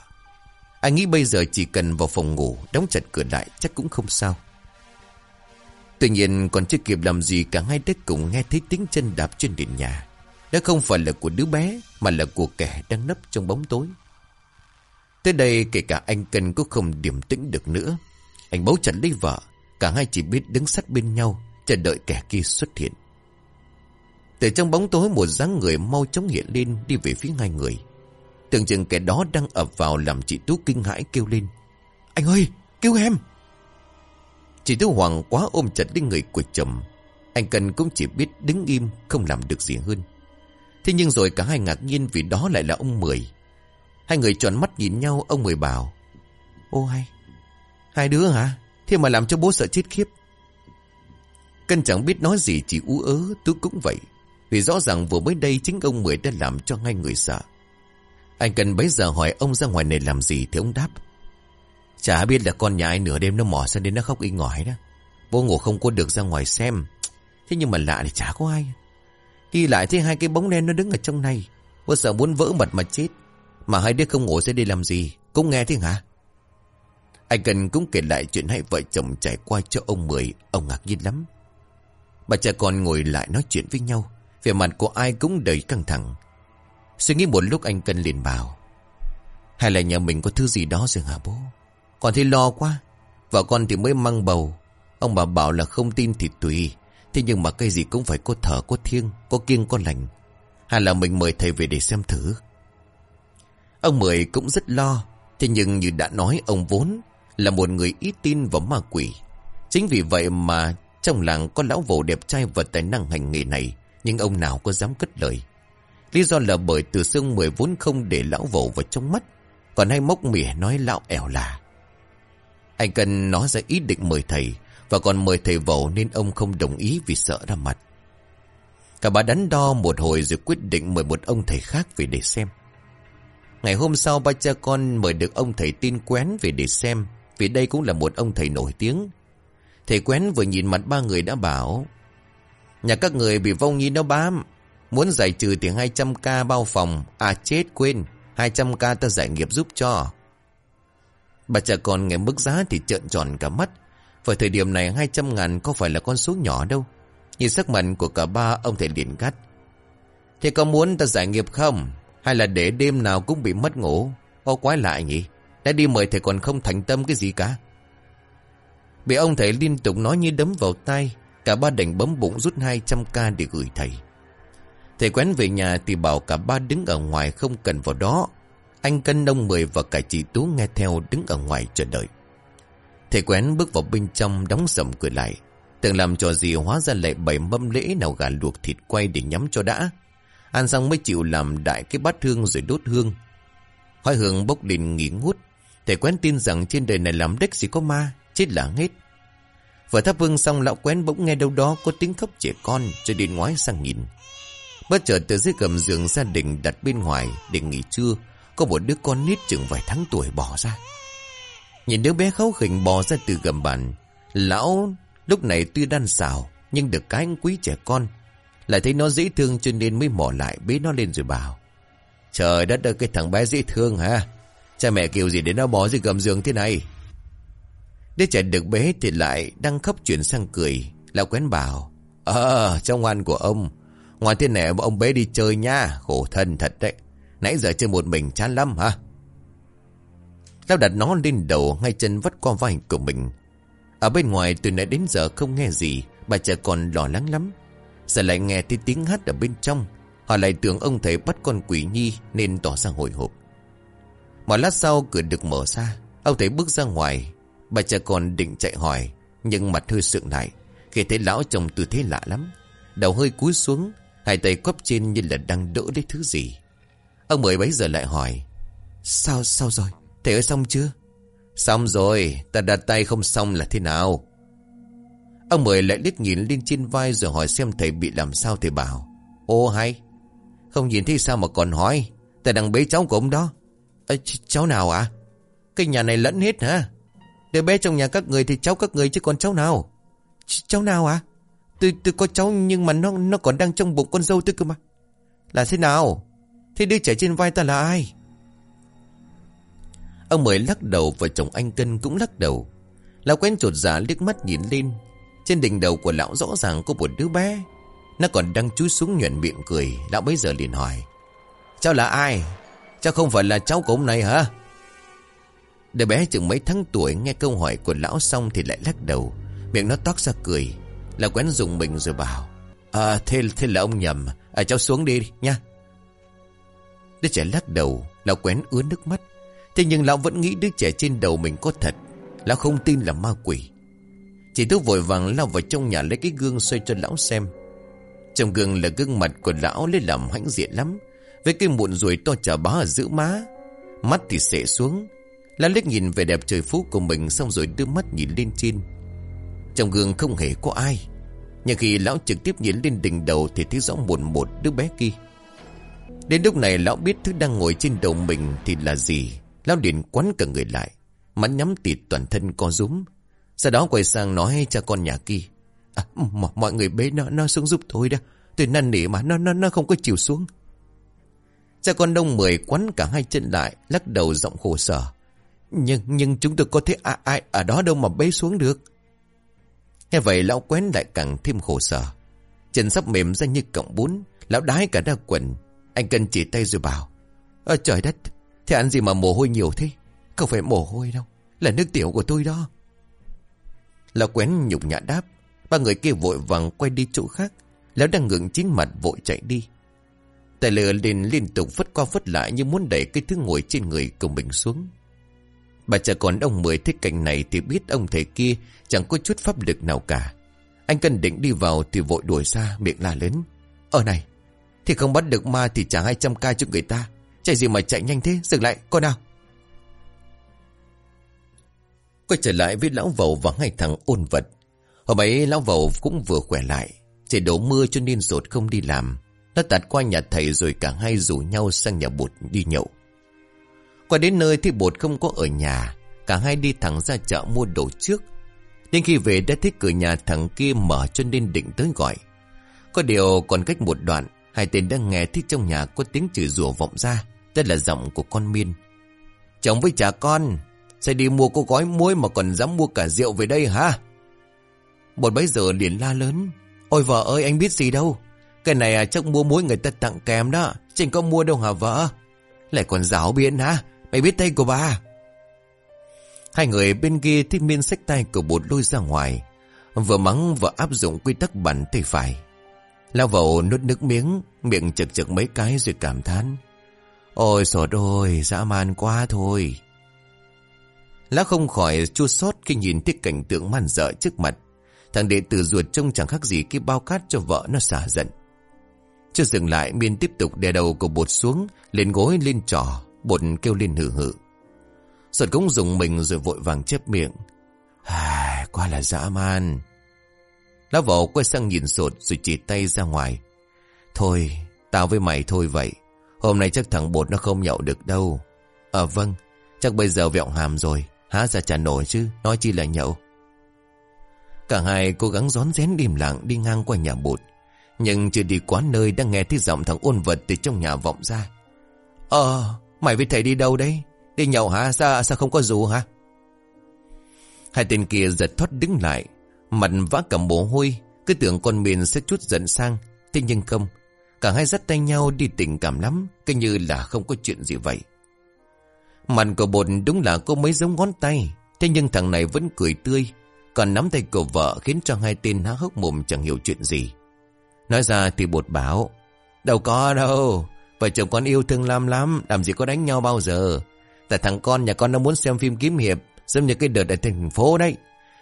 Anh nghĩ bây giờ chỉ cần vào phòng ngủ, Đóng chặt cửa lại chắc cũng không sao. Tuy nhiên còn chưa kịp làm gì, cả hai đứa cùng nghe thấy tiếng chân đạp trên nền nhà. Đó không phải là của đứa bé, mà là của kẻ đang nấp trong bóng tối. Tới đây kể cả anh Cân cũng không điểm tĩnh được nữa. Anh bấu chặt lấy vợ, cả hai chỉ biết đứng sát bên nhau, chờ đợi kẻ kia xuất hiện. Từ trong bóng tối một dáng người mau chóng hiện lên đi về phía hai người. Tưởng chừng kẻ đó đang ập vào làm chị Tú kinh hãi kêu lên. Anh ơi, cứu em! Chị Tú Hoàng quá ôm chặt đến người của chồng. Anh Cần cũng chỉ biết đứng im không làm được gì hơn. Thế nhưng rồi cả hai ngạc nhiên vì đó lại là ông Mười. Hai người tròn mắt nhìn nhau ông Mười bảo. Ô hay, hai đứa hả? Thế mà làm cho bố sợ chết khiếp. Cân chẳng biết nói gì chỉ ú ớ tú cũng vậy. Vì rõ ràng vừa mới đây chính ông Mười đã làm cho hai người sợ. Anh cần bấy giờ hỏi ông ra ngoài này làm gì thì ông đáp. Chả biết là con nhà ai nửa đêm nó mò sang đến nó khóc y ngỏi đó. Bố ngủ không có được ra ngoài xem. Thế nhưng mà lạ thì chả có ai. Khi lại thấy hai cái bóng đen nó đứng ở trong này. Bố sợ muốn vỡ mặt mà chết. Mà hai đứa không ngủ sẽ đi làm gì. Cũng nghe thế hả? Anh cần cũng kể lại chuyện hai vợ chồng trải qua cho ông Mười. Ông ngạc nhiên lắm. Bà cha con ngồi lại nói chuyện với nhau. Về mặt của ai cũng đầy căng thẳng Suy nghĩ một lúc anh Cần liền bảo, Hay là nhà mình có thứ gì đó rồi hả bố Còn thì lo quá Vợ con thì mới mang bầu Ông bà bảo là không tin thì tùy Thế nhưng mà cái gì cũng phải có thở có thiêng, Có kiêng, có lành Hay là mình mời thầy về để xem thử Ông Mười cũng rất lo, Thế nhưng như đã nói, ông vốn Là một người ít tin vào ma quỷ. Chính vì vậy mà Trong làng có lão vồ đẹp trai và tài năng hành nghề này, Nhưng ông nào có dám cất lời. Lý do là bởi từ xương Mười vốn không để lão vồ vào trong mắt, Còn hay mốc mỉa nói lão ẻo là. Anh cần nói ra ý định mời thầy, Và còn mời thầy vầu nên ông không đồng ý vì sợ ra mặt. Cả bà đắn đo một hồi rồi quyết định mời một ông thầy khác về để xem. Ngày hôm sau ba cha con mời được ông thầy tin quén về để xem, Vì đây cũng là một ông thầy nổi tiếng. Thầy quén vừa nhìn mặt ba người đã bảo, Nhà các người bị vong nhi nó bám, Muốn giải trừ thì 200k bao phòng À chết quên 200k ta giải nghiệp giúp cho. Bà cha con nghe mức giá thì trợn tròn cả mắt, Vào thời điểm này 200 ngàn có phải là con số nhỏ đâu, Nhìn sắc mặt của cả ba ông thầy liền gắt. Thế có muốn ta giải nghiệp không? Hay là để đêm nào cũng bị mất ngủ? Ô, quái lạ nhỉ. Đã đi mời thầy còn không thành tâm cái gì cả. Bị ông thầy liên tục nói như đấm vào tay Cả ba đành bấm bụng rút 200k để gửi thầy. Thầy quén về nhà thì bảo cả ba đứng ở ngoài không cần vào đó. Anh cân, nông mười và cả chị Tú nghe theo đứng ở ngoài chờ đợi. Thầy quén bước vào bên trong đóng sầm cửa lại. Tưởng làm trò gì hóa ra lại bảy mâm lễ nào gà luộc thịt quay để nhắm cho đã. Ăn xong mới chịu làm đại cái bát hương rồi đốt hương. Khói hương bốc lên nghỉ ngút. Thầy quen tin rằng trên đời này làm đếch gì có ma, chết là hết. Vừa thắp hương xong lão quen bỗng nghe đâu đó có tiếng khóc trẻ con cho đến ngoái sang nhìn. Bất chợt từ dưới gầm giường gia đình đặt bên ngoài để nghỉ trưa, có một đứa con nít chừng vài tháng tuổi bỏ ra. Nhìn đứa bé khấu khỉnh bò ra từ gầm bàn, lão lúc này tuy đan xào nhưng được cái quý trẻ con lại thấy nó dễ thương cho nên mới mỏ lại bế nó lên rồi bảo. Trời đất ơi cái thằng bé dễ thương hả? Cha mẹ kêu gì để nó bó dưới gầm giường thế này? Đứa trẻ được bế thì lại đang khóc chuyển sang cười. Lão quén bảo. Ờ, trong ngoan của ông. Ngoài thế này ông bế đi chơi nha. Khổ thân thật đấy. Nãy giờ chơi một mình chán lắm hả? Lão đặt nó lên đầu ngay chân vắt qua vai của mình. Ở bên ngoài từ nãy đến giờ không nghe gì. Bà trẻ còn lo lắng lắm. Giờ lại nghe thấy tiếng hát ở bên trong. Họ lại tưởng ông thầy bắt con quỷ nhi Nên tỏ ra hồi hộp. Một lát sau, cửa được mở ra. Ông thầy bước ra ngoài. Bà cha con định chạy hỏi, Nhưng mặt hơi sượng lại, Khi thấy lão chồng tư thế lạ lắm. Đầu hơi cúi xuống, Hai tay quắp trên như là đang đỡ lấy thứ gì. Ông mới bấy giờ lại hỏi, Sao sao rồi? Thầy ơi, xong chưa? Xong rồi, Ta đặt tay không xong là thế nào? Ông Mười lại liếc nhìn lên trên vai rồi hỏi xem thầy bị làm sao thầy bảo. Ô hay. Không nhìn thấy sao mà còn hỏi. Thầy đang bế cháu của ông đó. À, ch cháu nào ạ? À? Cái nhà này lẫn hết hả? để bé trong nhà các người thì cháu các người chứ còn cháu nào? Ch cháu nào ạ? À? Tôi, tôi có cháu nhưng mà nó nó còn đang trong bụng con dâu tôi cơ mà. Là thế nào? Thế đứa trẻ trên vai ta là ai? Ông Mười lắc đầu và chồng anh Cân cũng lắc đầu. Lão quen trột giả liếc mắt nhìn lên trên đỉnh đầu của lão rõ ràng có một đứa bé. Nó còn đang chúi xuống nhuận miệng cười. Lão bấy giờ liền hỏi Cháu là ai? Cháu không phải là cháu của ông này hả? Đứa bé chừng mấy tháng tuổi Nghe câu hỏi của lão xong thì lại lắc đầu. Miệng nó toát ra cười Là quen dùng mình rồi bảo À thế, thế là ông nhầm. À, Cháu xuống đi nha. Đứa trẻ lắc đầu Lão quen ướt nước mắt. Thế nhưng lão vẫn nghĩ đứa trẻ trên đầu mình có thật. Lão không tin là ma quỷ. Chị Tú vội vàng lao vào trong nhà lấy cái gương xoay cho lão xem. Trong gương là gương mặt của lão lấy làm hãnh diện lắm. Với cái mụn ruồi to chả bá ở giữa má. Mắt thì sệ xuống. Lão liếc nhìn về đẹp trời phú của mình xong rồi đưa mắt nhìn lên trên. Trong gương không hề có ai. Nhưng khi lão trực tiếp nhìn lên đỉnh đầu thì thấy rõ một một đứa bé kia. Đến lúc này lão biết thứ đang ngồi trên đầu mình thì là gì. Lão liền quắn cả người lại. Mắt nhắm tịt toàn thân co rúm. Sau đó quay sang nói cho con nhà kia. À, mọi người bế nó, nó xuống giúp tôi đó. Tôi năn nỉ mà nó, nó, nó không có chịu xuống. Cha con đông mười quắn cả hai chân lại, lắc đầu giọng khổ sở. Nhưng, nhưng chúng tôi có thấy ai, ai ở đó đâu mà bế xuống được. Nghe vậy lão quén lại càng thêm khổ sở. Chân sắp mềm ra như cọng bún, Lão đái cả ra quần Anh cần chỉ tay rồi bảo Ơ trời đất Thế ăn gì mà mồ hôi nhiều thế Không phải mồ hôi đâu Là nước tiểu của tôi đó Lão quén nhục nhã đáp. Ba người kia vội vàng quay đi chỗ khác. Lão đang ngừng chính mặt vội chạy đi. Tài lửa liền liên tục phất qua phất lại Như muốn đẩy cái thứ ngồi trên người cùng mình xuống. Bà cha còn ông Mười thích cảnh này Thì biết ông thầy kia Chẳng có chút pháp lực nào cả. Anh cần định đi vào thì vội đuổi ra, Miệng la lớn. Ở này, Thì không bắt được ma thì trả 200 ca cho người ta. Chạy gì mà chạy nhanh thế, Dừng lại, con nào. Quay trở lại với lão vầu và hai thằng ôn vật. Hôm ấy lão vầu cũng vừa khỏe lại, Trời đổ mưa cho nên rột không đi làm. Nó tạt qua nhà thầy rồi cả hai rủ nhau sang nhà bột đi nhậu. Qua đến nơi thì bột không có ở nhà, Cả hai đi thẳng ra chợ mua đồ trước. Nhưng khi về đã thấy cửa nhà thằng kia mở cho nên định tới gọi. Có điều còn cách một đoạn, Hai tên đang nghe thấy trong nhà có tiếng chửi rủa vọng ra Đây là giọng của con Miên. Chồng với trả con sẽ đi mua cô gói muối mà còn dám mua cả rượu về đây hả? Một bấy giờ liền la lớn. Ôi vợ ơi anh biết gì đâu. Cái này à, chắc mua muối người ta tặng kèm đó. Chẳng có mua đâu hả vợ? Lại còn giáo biện hả? Mày biết tay của bà? Hai người bên kia thích miên sách tay của bột lôi ra ngoài. Vừa mắng vừa áp dụng quy tắc bắn tay phải. Lao vào nuốt nước miếng Miệng chực chực mấy cái rồi cảm thán. Ôi sột ôi dã man quá thôi. Lão không khỏi chua xót khi nhìn thấy cảnh tượng man dợ trước mặt. Thằng đệ tử ruột trông chẳng khác gì cái bao cát cho vợ nó xả giận. Chưa dừng lại, Miên tiếp tục đè đầu của bột xuống, Lên gối, lên trò, Bột kêu lên hử hử Sột cũng dùng mình rồi vội vàng chép miệng. À quá là dã man. Lão vỏ quay sang nhìn sột rồi chỉ tay ra ngoài. Thôi, Tao với mày thôi vậy. Hôm nay chắc thằng bột nó không nhậu được đâu. Ờ vâng Chắc bây giờ vẹo hàm rồi. Há ra chả nổi chứ Nói chi là nhậu. Cả hai cố gắng rón rén điềm lặng đi ngang qua nhà bột Nhưng chưa đi quá nơi đang nghe thấy giọng thằng ôn vật từ trong nhà vọng ra. Ờ Mày với thầy đi đâu đấy? Đi nhậu hả? Sao, sao không có dù hả? Hai tên kia giật thoát đứng lại Mặt vã cầm mồ hôi Cứ tưởng con mình sẽ chút giận sang. Thế nhưng không Cả hai dắt tay nhau đi tình cảm lắm Cứ như là không có chuyện gì vậy. Mặt của bột đúng là có mấy giống ngón tay. Thế nhưng thằng này vẫn cười tươi. Còn nắm tay của vợ khiến cho hai tên há hốc mồm chẳng hiểu chuyện gì. Nói ra thì bột bảo, Đâu có đâu, Vợ chồng con yêu thương lắm lắm, Làm gì có đánh nhau bao giờ. Tại thằng con nhà con nó muốn xem phim kiếm hiệp, Giống như cái đợt ở thành phố đấy.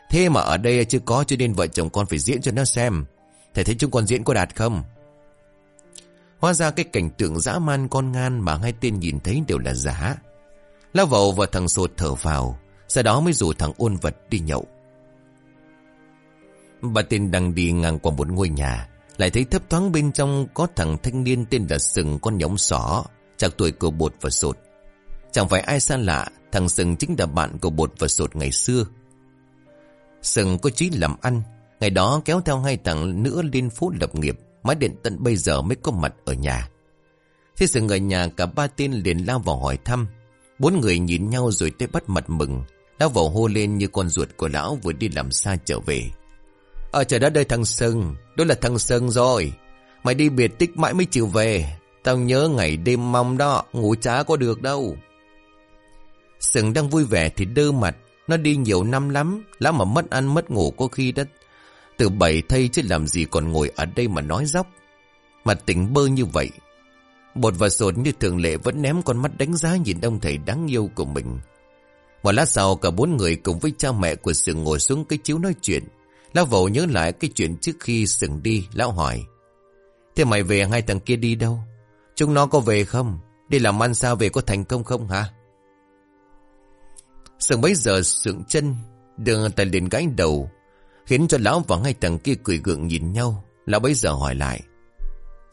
Thế mà ở đây chưa có cho nên vợ chồng con phải diễn cho nó xem. Thầy thấy chúng con diễn có đạt không? Hóa ra cái cảnh tượng dã man con ngan mà hai tên nhìn thấy đều là giả. Lao vào và thằng sột thở vào, Sau đó mới rủ thằng ôn vật đi nhậu. Bà tên đang đi ngang qua một ngôi nhà, Lại thấy thấp thoáng bên trong có thằng thanh niên tên là Sừng con nhóm sỏ, Chắc tuổi của bột và sột. Chẳng phải ai xa lạ, Thằng Sừng chính là bạn của bột và sột ngày xưa. Sừng có chí làm ăn, Ngày đó kéo theo hai thằng nữa lên phố lập nghiệp Mãi điện tận bây giờ mới có mặt ở nhà. Thế Sừng ở nhà, cả ba tên liền lao vào hỏi thăm. Bốn người nhìn nhau rồi tới bắt mặt mừng. Lão vào hô lên như con ruột của lão vừa đi làm xa trở về. Ở trời đất đây thằng sơn Đó là thằng sơn rồi. Mày đi biệt tích mãi mới chịu về. Tao nhớ ngày đêm mong đó, Ngủ chả có được đâu. Sừng đang vui vẻ thì đơ mặt. Nó đi nhiều năm lắm, Lão mà mất ăn mất ngủ có khi đất Từ bảy thay chứ làm gì còn ngồi ở đây mà nói dóc. Mặt tỉnh bơ như vậy Bột và sột như thường lệ vẫn ném con mắt đánh giá nhìn ông thầy đáng yêu của mình. Một lát sau cả bốn người cùng với cha mẹ của Sừng ngồi xuống cái chiếu nói chuyện. Lão vẩu nhớ lại cái chuyện trước khi Sừng đi, lão hỏi. Thế mày về hai thằng kia đi đâu? Chúng nó có về không? Đi làm ăn sao về có thành công không hả? Sừng bấy giờ sượng chân, đưa tay liền gái đầu, khiến cho lão và hai thằng kia cười gượng nhìn nhau. Lão bấy giờ hỏi lại.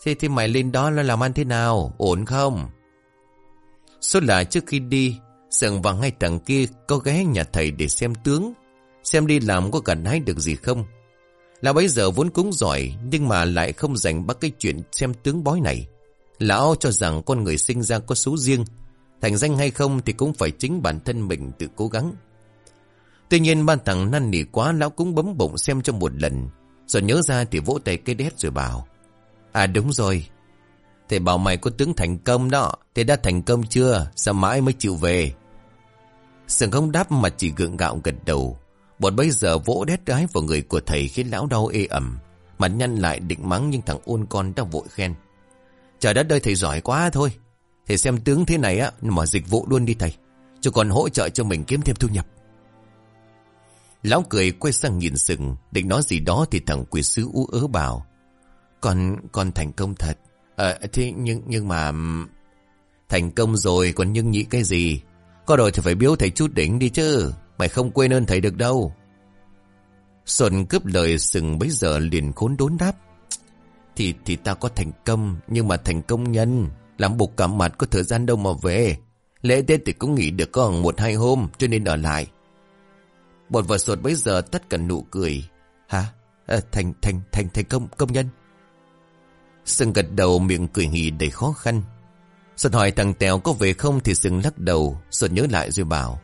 Thế thì mày lên đó là làm ăn thế nào? Ổn không? Số là trước khi đi, Sừng và ngay thằng kia có ghé nhà thầy để xem tướng. Xem đi làm có gần hay được gì không? Lão bấy giờ vốn cúng giỏi nhưng mà lại không dành bắt cái chuyện xem tướng bói này. Lão cho rằng con người sinh ra có số riêng. Thành danh hay không thì cũng phải chính bản thân mình tự cố gắng. Tuy nhiên ban thằng năn nỉ quá lão cũng bấm bụng xem cho một lần. Rồi nhớ ra thì vỗ tay cây đét rồi bảo. À đúng rồi, Thầy bảo mày có tướng thành công đó. Thầy đã thành công chưa? Sao mãi mới chịu về? Sừng không đáp mà chỉ gượng gạo gật đầu. Bọn bây giờ vỗ đét gái vào người của thầy Khiến lão đau ê ẩm. Mặt nhăn lại định mắng nhưng thằng ôn con đã vội khen. Trời đất ơi thầy giỏi quá thôi. Thầy xem tướng thế này á Mà dịch vụ luôn đi thầy. Chứ còn hỗ trợ cho mình kiếm thêm thu nhập. Lão cười quay sang nhìn sừng. Định nói gì đó thì thằng quỷ sứ ú ớ bảo. Con, con thành công thật. Ờ, thế nhưng, nhưng mà... Thành công rồi còn nhưng nhị cái gì? Có rồi thì phải biếu thầy chút đỉnh đi chứ. Mày không quên ơn thầy được đâu. Xuân cướp lời sừng bấy giờ liền khốn đốn đáp. Thì thì ta có thành công Nhưng mà thành công nhân. Làm bục cả mặt có thời gian đâu mà về. Lễ Tết thì cũng nghỉ được có một hai hôm Cho nên ở lại. Bọn vợ sột bấy giờ tất cả nụ cười. Hả? À, thành thành thành thành công công nhân. Sừng gật đầu miệng cười hì đầy khó khăn. Sừng hỏi thằng Tèo có về không thì Sừng lắc đầu sừng nhớ lại rồi bảo.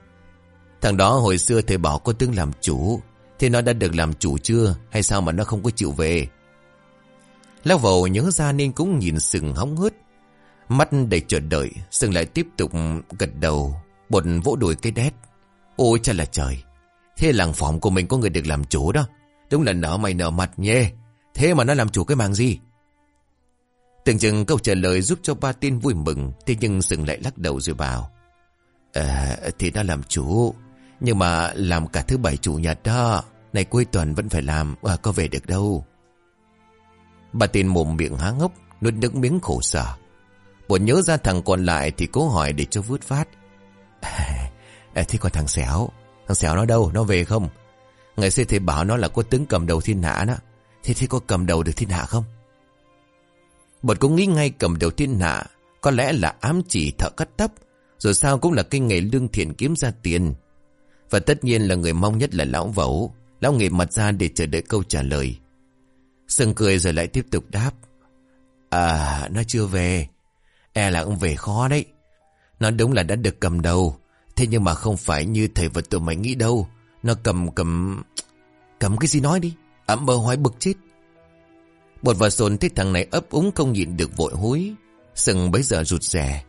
Thằng đó hồi xưa thầy bảo có tướng làm chủ Thế nó đã được làm chủ chưa, Hay sao mà nó không có chịu về? Lão vầu nhớ ra nên cũng nhìn Sừng hóng hớt. Mắt đầy chờ đợi, Sừng lại tiếp tục gật đầu Bột vỗ đùi cây đét. Ôi cha là trời, Thế làng phỏng của mình có người được làm chủ đó. Đúng là nở mày nở mặt nhé Thế mà nó làm chủ cái màng gì? Tưởng chừng câu trả lời giúp cho ba tin vui mừng Thế nhưng dừng lại lắc đầu rồi bảo À thì đã làm chủ Nhưng mà làm cả thứ bảy chủ nhật đó Này cuối tuần vẫn phải làm à, Có về được đâu. Bà tin mồm miệng há ngốc Nuốt nước miếng khổ sở. Buồn nhớ ra thằng còn lại thì cố hỏi để cho vứt phát à, Thế còn thằng xéo Thằng xéo nó đâu nó về không? Ngày xưa thầy bảo nó là có tướng cầm đầu thiên hạ đó. Thế thế có cầm đầu được thiên hạ không? Bột cũng nghĩ ngay cầm đầu thiên hạ, Có lẽ là ám chỉ thợ cắt tóc, Rồi sao cũng là cái nghề lương thiện kiếm ra tiền. Và tất nhiên là người mong nhất là lão vẩu Lão nghề mặt ra để chờ đợi câu trả lời. Sừng cười rồi lại tiếp tục đáp. À nó chưa về. E là ông về khó đấy. Nó đúng là đã được cầm đầu, Thế nhưng mà không phải như thầy vật tụi mày nghĩ đâu. Nó cầm cầm Cầm cái gì nói đi? Ẩm bờ hoài bực chết. Bột và sồn thấy thằng này ấp úng không nhịn được vội hối. Sừng bấy giờ rụt rè.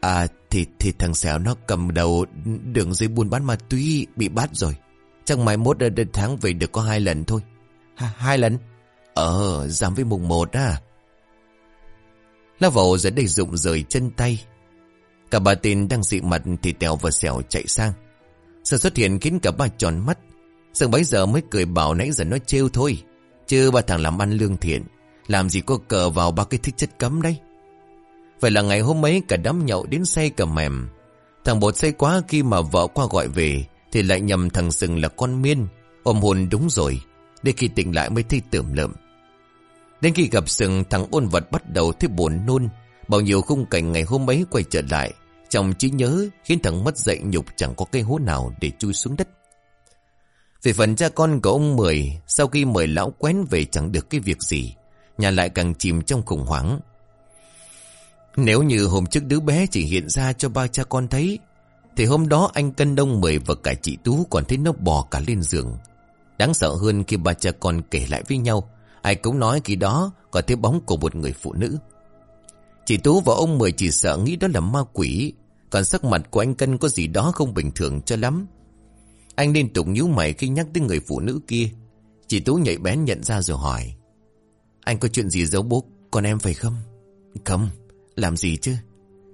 À thì thì thằng xẻo nó cầm đầu đường dây buôn bán ma túy bị bắt rồi. Chắc mai mốt đến tháng về được có hai lần thôi. Ha, Hai lần? Ờ, giảm với mùng một à. Lá vầu giờ đây rụng rời chân tay. Cả bà tin đang dị mặt thì tèo và xẻo chạy sang. Sự xuất hiện khiến cả ba tròn mắt. Sừng bấy giờ mới cười bảo nãy giờ nó trêu thôi. Chứ ba thằng làm ăn lương thiện, Làm gì có cờ vào ba cái thích chất cấm đấy. Vậy là ngày hôm ấy cả đám nhậu đến say cả mềm. Thằng bột say quá khi mà vợ qua gọi về, Thì lại nhầm thằng sừng là con miên, Ôm hồn đúng rồi, Để khi tỉnh lại mới thấy tưởng lợm. Đến khi gặp sừng, thằng ôn vật bắt đầu thấy buồn nôn Bao nhiêu khung cảnh ngày hôm ấy quay trở lại, Trong trí nhớ khiến thằng mất dậy nhục chẳng có cây hố nào để chui xuống đất về phần cha con của ông Mười, sau khi mời lão quén về chẳng được cái việc gì, nhà lại càng chìm trong khủng hoảng. Nếu như hôm trước đứa bé chỉ hiện ra cho ba cha con thấy, thì hôm đó anh Cân Đông Mười và cả chị Tú còn thấy nó bò cả lên giường. Đáng sợ hơn khi ba cha con kể lại với nhau, ai cũng nói khi đó có thấy bóng của một người phụ nữ. Chị Tú và ông Mười chỉ sợ nghĩ đó là ma quỷ, còn sắc mặt của anh Cân có gì đó không bình thường cho lắm. Anh liên tục nhíu mày khi nhắc tới người phụ nữ kia. Chị Tú nhạy bén nhận ra rồi hỏi. Anh có chuyện gì giấu bố con em phải không? Không, làm gì chứ?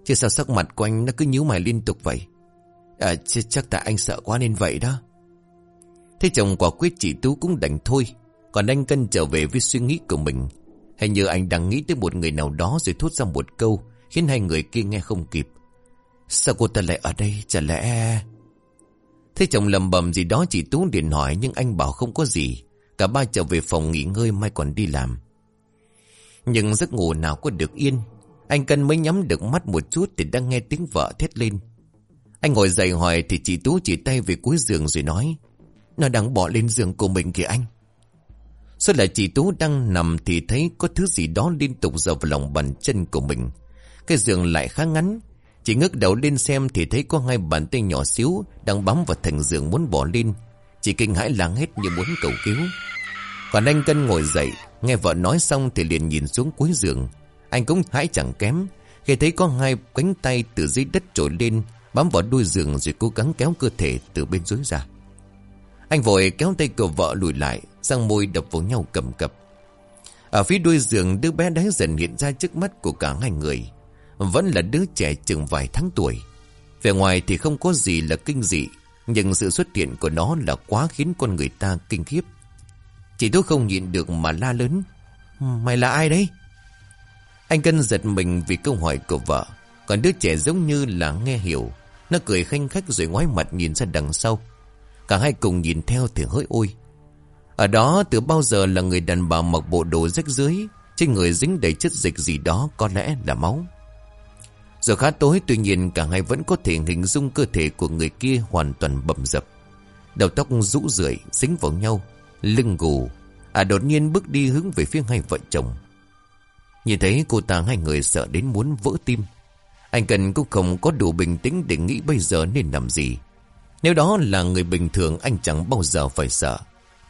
Chứ sao sắc mặt của anh nó cứ nhíu mày liên tục vậy? À, ch chắc tại anh sợ quá nên vậy đó. Thế chồng quả quyết chị Tú cũng đành thôi. Còn anh cân trở về với suy nghĩ của mình. Hình như anh đang nghĩ tới một người nào đó rồi thốt ra một câu khiến hai người kia nghe không kịp. Sao cô ta lại ở đây? Chả lẽ... Thế chồng lầm bầm gì đó chị Tú điện hỏi nhưng anh bảo không có gì. Cả ba trở về phòng nghỉ ngơi mai còn đi làm. Nhưng giấc ngủ nào có được yên. Anh Cân mới nhắm được mắt một chút thì đang nghe tiếng vợ thét lên. Anh ngồi dậy hỏi thì chị Tú chỉ tay về cuối giường rồi nói. Nó đang bỏ lên giường của mình kìa anh. Sau là chị Tú đang nằm thì thấy có thứ gì đó liên tục dập vào lòng bàn chân của mình. Cái giường lại khá ngắn, chỉ ngước đầu lên xem thì thấy có hai bàn tay nhỏ xíu đang bám vào thành giường muốn bỏ lên. Chỉ kinh hãi lắng hết như muốn cầu cứu. Còn anh Cân ngồi dậy, nghe vợ nói xong thì liền nhìn xuống cuối giường. Anh cũng hãi chẳng kém Khi thấy có hai cánh tay từ dưới đất trồi lên Bám vào đuôi giường rồi cố gắng kéo cơ thể từ bên dưới ra Anh vội kéo tay của vợ lùi lại Răng môi đập vào nhau cầm cập Ở phía đuôi giường đứa bé đáy dần hiện ra trước mắt của cả hai người vẫn là đứa trẻ chừng vài tháng tuổi. Về ngoài thì không có gì là kinh dị, Nhưng sự xuất hiện của nó là quá khiến con người ta kinh khiếp. Chị tôi không nhịn được mà la lớn, Mày là ai đấy? Anh Cân giật mình vì câu hỏi của vợ. Còn đứa trẻ giống như là nghe hiểu. Nó cười khanh khách rồi ngoái mặt nhìn ra đằng sau. Cả hai cùng nhìn theo thì hỡi ôi. Ở đó từ bao giờ là người đàn bà mặc bộ đồ rách dưới Trên người dính đầy chất dịch gì đó có lẽ là máu. Giờ khá tối, tuy nhiên cả hai vẫn có thể hình dung cơ thể của người kia hoàn toàn bầm dập. Đầu tóc rũ rượi, dính vào nhau, Lưng gù. À đột nhiên bước đi hướng về phía hai vợ chồng. Nhìn thấy cô ta, hai người sợ đến muốn vỡ tim. Anh cần cũng không có đủ bình tĩnh để nghĩ bây giờ nên làm gì. Nếu đó là người bình thường, anh chẳng bao giờ phải sợ.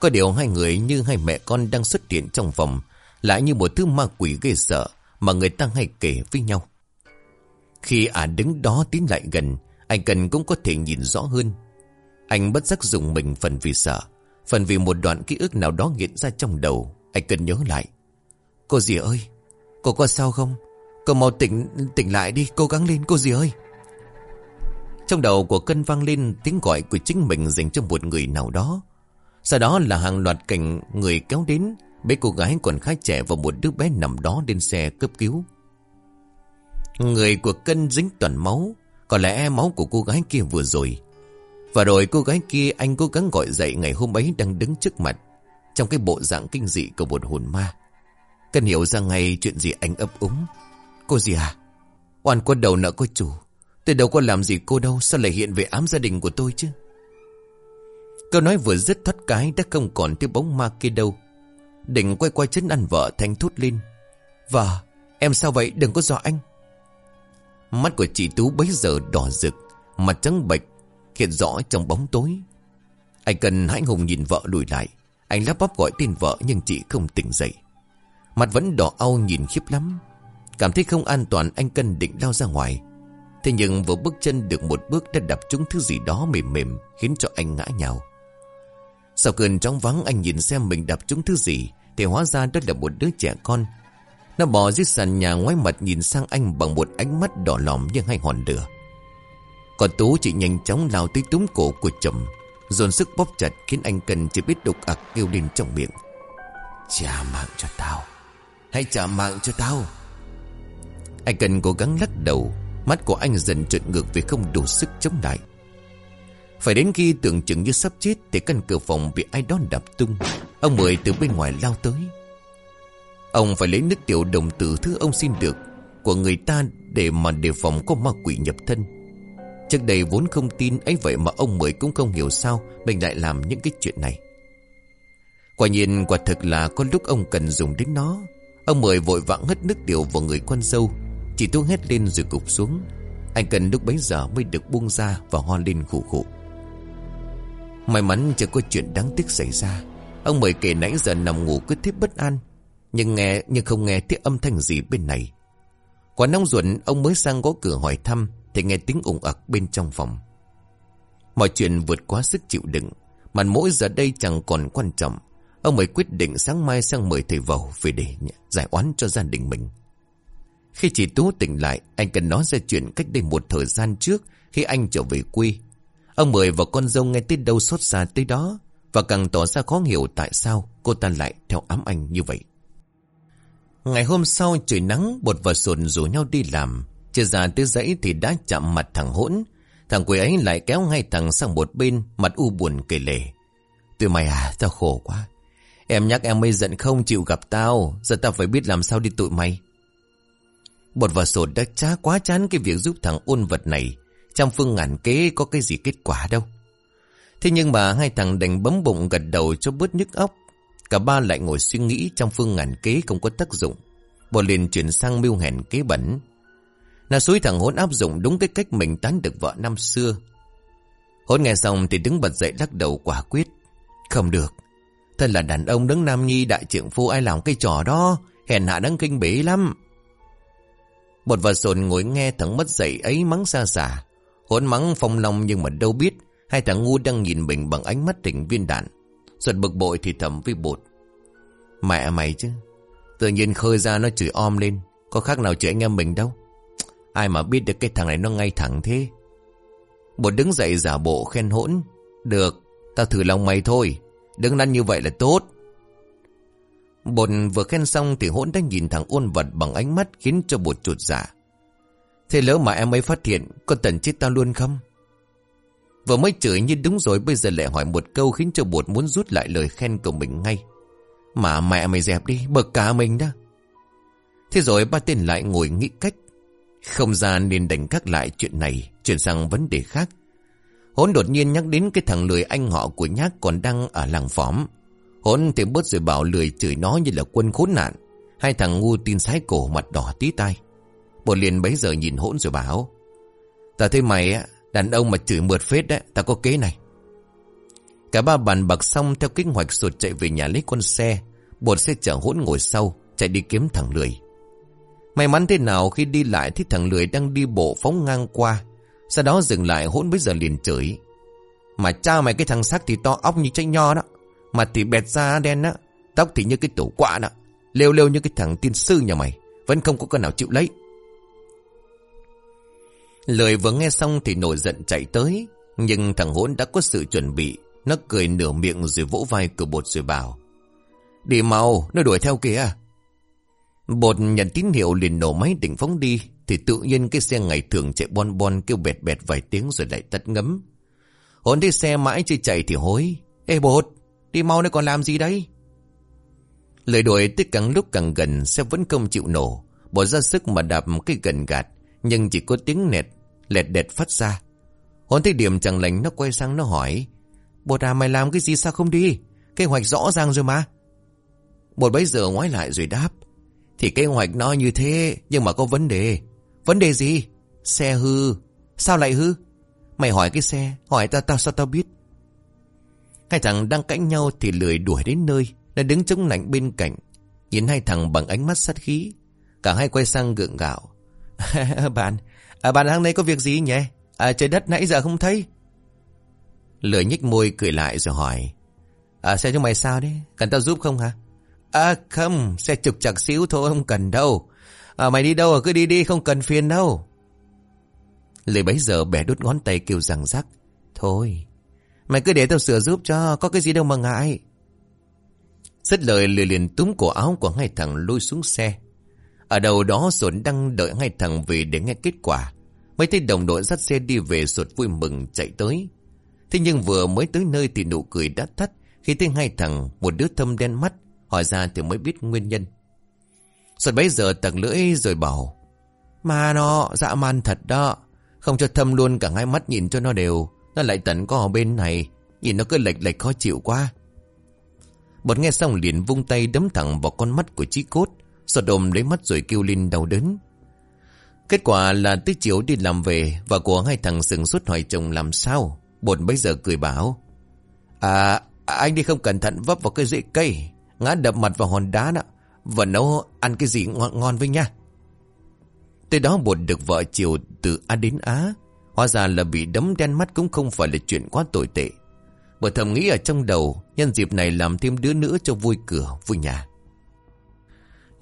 Có điều hai người như hai mẹ con đang xuất hiện trong phòng, Lại như một thứ ma quỷ ghê sợ Mà người ta hay kể với nhau. Khi ả đứng đó tiến lại gần, Anh cần cũng có thể nhìn rõ hơn. Anh bất giác dùng mình phần vì sợ, Phần vì một đoạn ký ức nào đó hiện ra trong đầu. Anh cần nhớ lại. Cô dì ơi, Cô có sao không? Cô mau tỉnh tỉnh lại đi, Cố gắng lên, cô dì ơi. Trong đầu của cân vang lên tiếng gọi của chính mình dành cho một người nào đó. Sau đó là hàng loạt cảnh người kéo đến, mấy cô gái còn khá trẻ và một đứa bé nằm đó lên xe cấp cứu. Người của cân dính toàn máu. Có lẽ máu của cô gái kia vừa rồi. Và rồi cô gái kia anh cố gắng gọi dậy ngày hôm ấy đang đứng trước mặt. Trong cái bộ dạng kinh dị của một hồn ma. Cân hiểu ra ngay chuyện gì anh ấp úng. Cô gì à? Oan quân đầu nợ cô chủ. Tôi đâu có làm gì cô đâu, Sao lại hiện về ám gia đình của tôi chứ? Câu nói vừa dứt thoát cái Đã không còn tiếng bóng ma kia đâu. Định quay qua chân ăn vợ thanh thút lên. Vợ, Em sao vậy? Đừng có dọa anh. Mắt của chị Tú bấy giờ đỏ rực, Mặt trắng bệch, Hiện rõ trong bóng tối. Anh cần hãnh hùng nhìn vợ lùi lại. Anh lắp bắp gọi tên vợ nhưng chị không tỉnh dậy. Mặt vẫn đỏ au nhìn khiếp lắm. Cảm thấy không an toàn, anh cân định lao ra ngoài. Thế nhưng vừa bước chân được một bước đã đập trúng thứ gì đó mềm mềm, Khiến cho anh ngã nhào. Sau cơn chóng vắng anh nhìn xem mình đập trúng thứ gì, Thì hóa ra đó là một đứa trẻ con nó bò dưới sàn nhà ngoái mặt nhìn sang anh bằng một ánh mắt đỏ lòm như hai hòn lửa. Còn Tú chỉ nhanh chóng lao tới túm cổ của chồng, Dồn sức bóp chặt khiến anh cần chỉ biết đục ạc kêu lên trong miệng. Trả mạng cho tao. Hãy trả mạng cho tao. Anh cần cố gắng lắc đầu, Mắt của anh dần trượt ngược vì không đủ sức chống lại. Phải đến khi tưởng chừng như sắp chết Thì căn cửa phòng bị ai đó đập tung. Ông Mười từ bên ngoài lao tới. Ông phải lấy nước tiểu đồng tử thứ ông xin được, Của người ta để mà đề phòng có ma quỷ nhập thân. Trước đây vốn không tin ấy vậy mà ông mới cũng không hiểu sao Mình lại làm những cái chuyện này. Quả nhiên, quả thực là có lúc ông cần dùng đến nó. Ông Mười vội vã hất nước tiểu vào người con dâu, Chỉ tôi hét lên rồi cục xuống. Anh cần lúc bấy giờ mới được buông ra Và ho lên khủ khủ May mắn chưa có chuyện đáng tiếc xảy ra. Ông Mười kể nãy giờ nằm ngủ cứ thế bất an. Nhưng nghe nhưng không nghe tiếng âm thanh gì bên này Quả nông ruộn ông mới sang gõ cửa hỏi thăm Thì nghe tiếng ủng ặc bên trong phòng Mọi chuyện vượt quá sức chịu đựng Mà mỗi giờ đây chẳng còn quan trọng Ông mới quyết định sáng mai sang mời thầy vào về để giải oán cho gia đình mình. Khi chị Tú tỉnh lại, anh cần nói ra chuyện cách đây một thời gian trước khi anh trở về quê. Ông mời và con dâu nghe tới đâu xót xa tới đó và càng tỏ ra khó hiểu tại sao cô ta lại theo ám anh như vậy. Ngày hôm sau trời nắng, bột và sồn rủ nhau đi làm. Chưa ra tới dãy thì đã chạm mặt thằng hỗn. Thằng quỷ ấy lại kéo ngay thằng sang một bên, mặt u buồn kể lể. Tụi mày à, tao khổ quá. Em nhắc em mới giận không chịu gặp tao Giờ tao phải biết làm sao đi tụi mày Bột và sột đã chá quá chán cái việc giúp thằng ôn vật này Trong phương ngàn kế có cái gì kết quả đâu Thế nhưng mà hai thằng đành bấm bụng gật đầu cho bớt nhức óc Cả ba lại ngồi suy nghĩ trong phương ngàn kế không có tác dụng bọn liền chuyển sang mưu hèn kế bẩn Nà suối thằng Hốn áp dụng đúng cái cách mình tán được vợ năm xưa Hốn nghe xong thì đứng bật dậy lắc đầu quả quyết Không được Thân là đàn ông đứng nam nhi đại trưởng phu ai làm cái trò đó Hèn hạ đáng kinh bế lắm Bột và sồn ngồi nghe thằng mất dậy ấy mắng xa xả. Hốn mắng phong long nhưng mà đâu biết. Hai thằng ngu đang nhìn mình bằng ánh mắt tỉnh viên đạn. Ruột bực bội thì thầm với bột. Mẹ mày chứ. Tự nhiên khơi ra nó chửi om lên. Có khác nào chửi anh em mình đâu. Ai mà biết được cái thằng này nó ngay thẳng thế. Bột đứng dậy giả bộ khen hỗn. Được, tao thử lòng mày thôi. Đứng năn như vậy là tốt. Bột vừa khen xong thì hỗn đã nhìn thằng ôn vật bằng ánh mắt khiến cho bột chuột giả. Thế lỡ mà em ấy phát hiện có tần chết tao luôn không? Vừa mới chửi như đúng rồi bây giờ lại hỏi một câu khiến cho bột muốn rút lại lời khen của mình ngay. Mà mẹ mày dẹp đi, bực cả mình đó. Thế rồi ba tên lại ngồi nghĩ cách. Không ra nên đành cắt lại chuyện này, chuyển sang vấn đề khác. Hốn đột nhiên nhắc đến cái thằng lười anh họ của nhác còn đang ở làng phóm. Hốn thì bớt rồi bảo lười chửi nó như là quân khốn nạn. Hai thằng ngu tin sái cổ mặt đỏ tí tai. Bột liền bấy giờ nhìn hỗn rồi bảo. Ta thấy mày á, đàn ông mà chửi mượt phết đấy, ta có kế này. Cả ba bàn bạc xong theo kế hoạch sụt chạy về nhà lấy con xe. Bột sẽ chở hỗn ngồi sau, chạy đi kiếm thằng lười. May mắn thế nào khi đi lại thì thằng lười đang đi bộ phóng ngang qua. Sau đó dừng lại hỗn bây giờ liền chửi. Mà cha mày cái thằng xác thì to óc như trái nho đó. Mặt thì bẹt da đen á. Tóc thì như cái tổ quạ đó. Lêu lêu như cái thằng tiên sư nhà mày. Vẫn không có con nào chịu lấy. Lời vừa nghe xong thì nổi giận chạy tới. Nhưng thằng hỗn đã có sự chuẩn bị. Nó cười nửa miệng rồi vỗ vai cửa bột rồi bảo. Đi mau, nó đuổi theo kìa. Bột nhận tín hiệu liền nổ máy định phóng đi. Thì tự nhiên cái xe ngày thường chạy bon bon kêu bẹt bẹt vài tiếng rồi lại tắt ngấm. Hỗn thấy xe mãi chưa chạy thì hối. Ê bột, đi mau nó còn làm gì đấy? Lời đuổi tới càng lúc càng gần xe vẫn không chịu nổ. Bỏ ra sức mà đạp cái gần gạt. Nhưng chỉ có tiếng nẹt, lẹt đẹt phát ra. Hồn thấy điểm chẳng lành nó quay sang nó hỏi. Bột à mày làm cái gì sao không đi? Kế hoạch rõ ràng rồi mà. Bột bấy giờ ngoái lại rồi đáp. Thì kế hoạch nó như thế, nhưng mà có vấn đề. Vấn đề gì? Xe hư. Sao lại hư? Mày hỏi cái xe, hỏi ta tao sao tao biết? Hai thằng đang cãi nhau thì lười đuổi đến nơi, đã đứng chống lạnh bên cạnh. Nhìn hai thằng bằng ánh mắt sát khí. Cả hai quay sang gượng gạo. (laughs) bạn, à, bạn hôm nay có việc gì nhỉ? À, trời đất nãy giờ không thấy. Lười nhích môi cười lại rồi hỏi. À, xe cho mày sao đấy? Cần tao giúp không hả? À không, xe trục chặt xíu thôi không cần đâu. À, mày đi đâu à cứ đi đi không cần phiền đâu. Lười bấy giờ bẻ đút ngón tay kêu rằng rắc. Thôi, mày cứ để tao sửa giúp cho, có cái gì đâu mà ngại. Rất lời lười liền túm cổ áo của hai thằng lôi xuống xe. Ở đầu đó Sột đang đợi hai thằng về để nghe kết quả. Mấy thấy đồng đội dắt xe đi về Sột vui mừng chạy tới. Thế nhưng vừa mới tới nơi thì nụ cười đã thắt khi thấy hai thằng, một đứa thâm đen mắt, hỏi ra thì mới biết nguyên nhân. Sột bấy giờ tặng lưỡi rồi bảo, Mà nó dạ man thật đó, không cho thâm luôn cả hai mắt nhìn cho nó đều, nó lại tận có ở bên này, nhìn nó cứ lệch lệch khó chịu quá. Bột nghe xong liền vung tay đấm thẳng vào con mắt của Chí Cốt, Sọt đồm lấy mắt rồi kêu lên đau đớn. Kết quả là tới chiều đi làm về và của hai thằng sừng suốt hỏi chồng làm sao. Bột bây giờ cười bảo. À, anh đi không cẩn thận vấp vào cái rễ cây, ngã đập mặt vào hòn đá đó. Và nấu ăn cái gì ngon, ngon với nha. Tới đó bột được vợ chiều từ A đến Á. Hóa ra là bị đấm đen mắt cũng không phải là chuyện quá tồi tệ. Bởi thầm nghĩ ở trong đầu, nhân dịp này làm thêm đứa nữa cho vui cửa, vui nhà.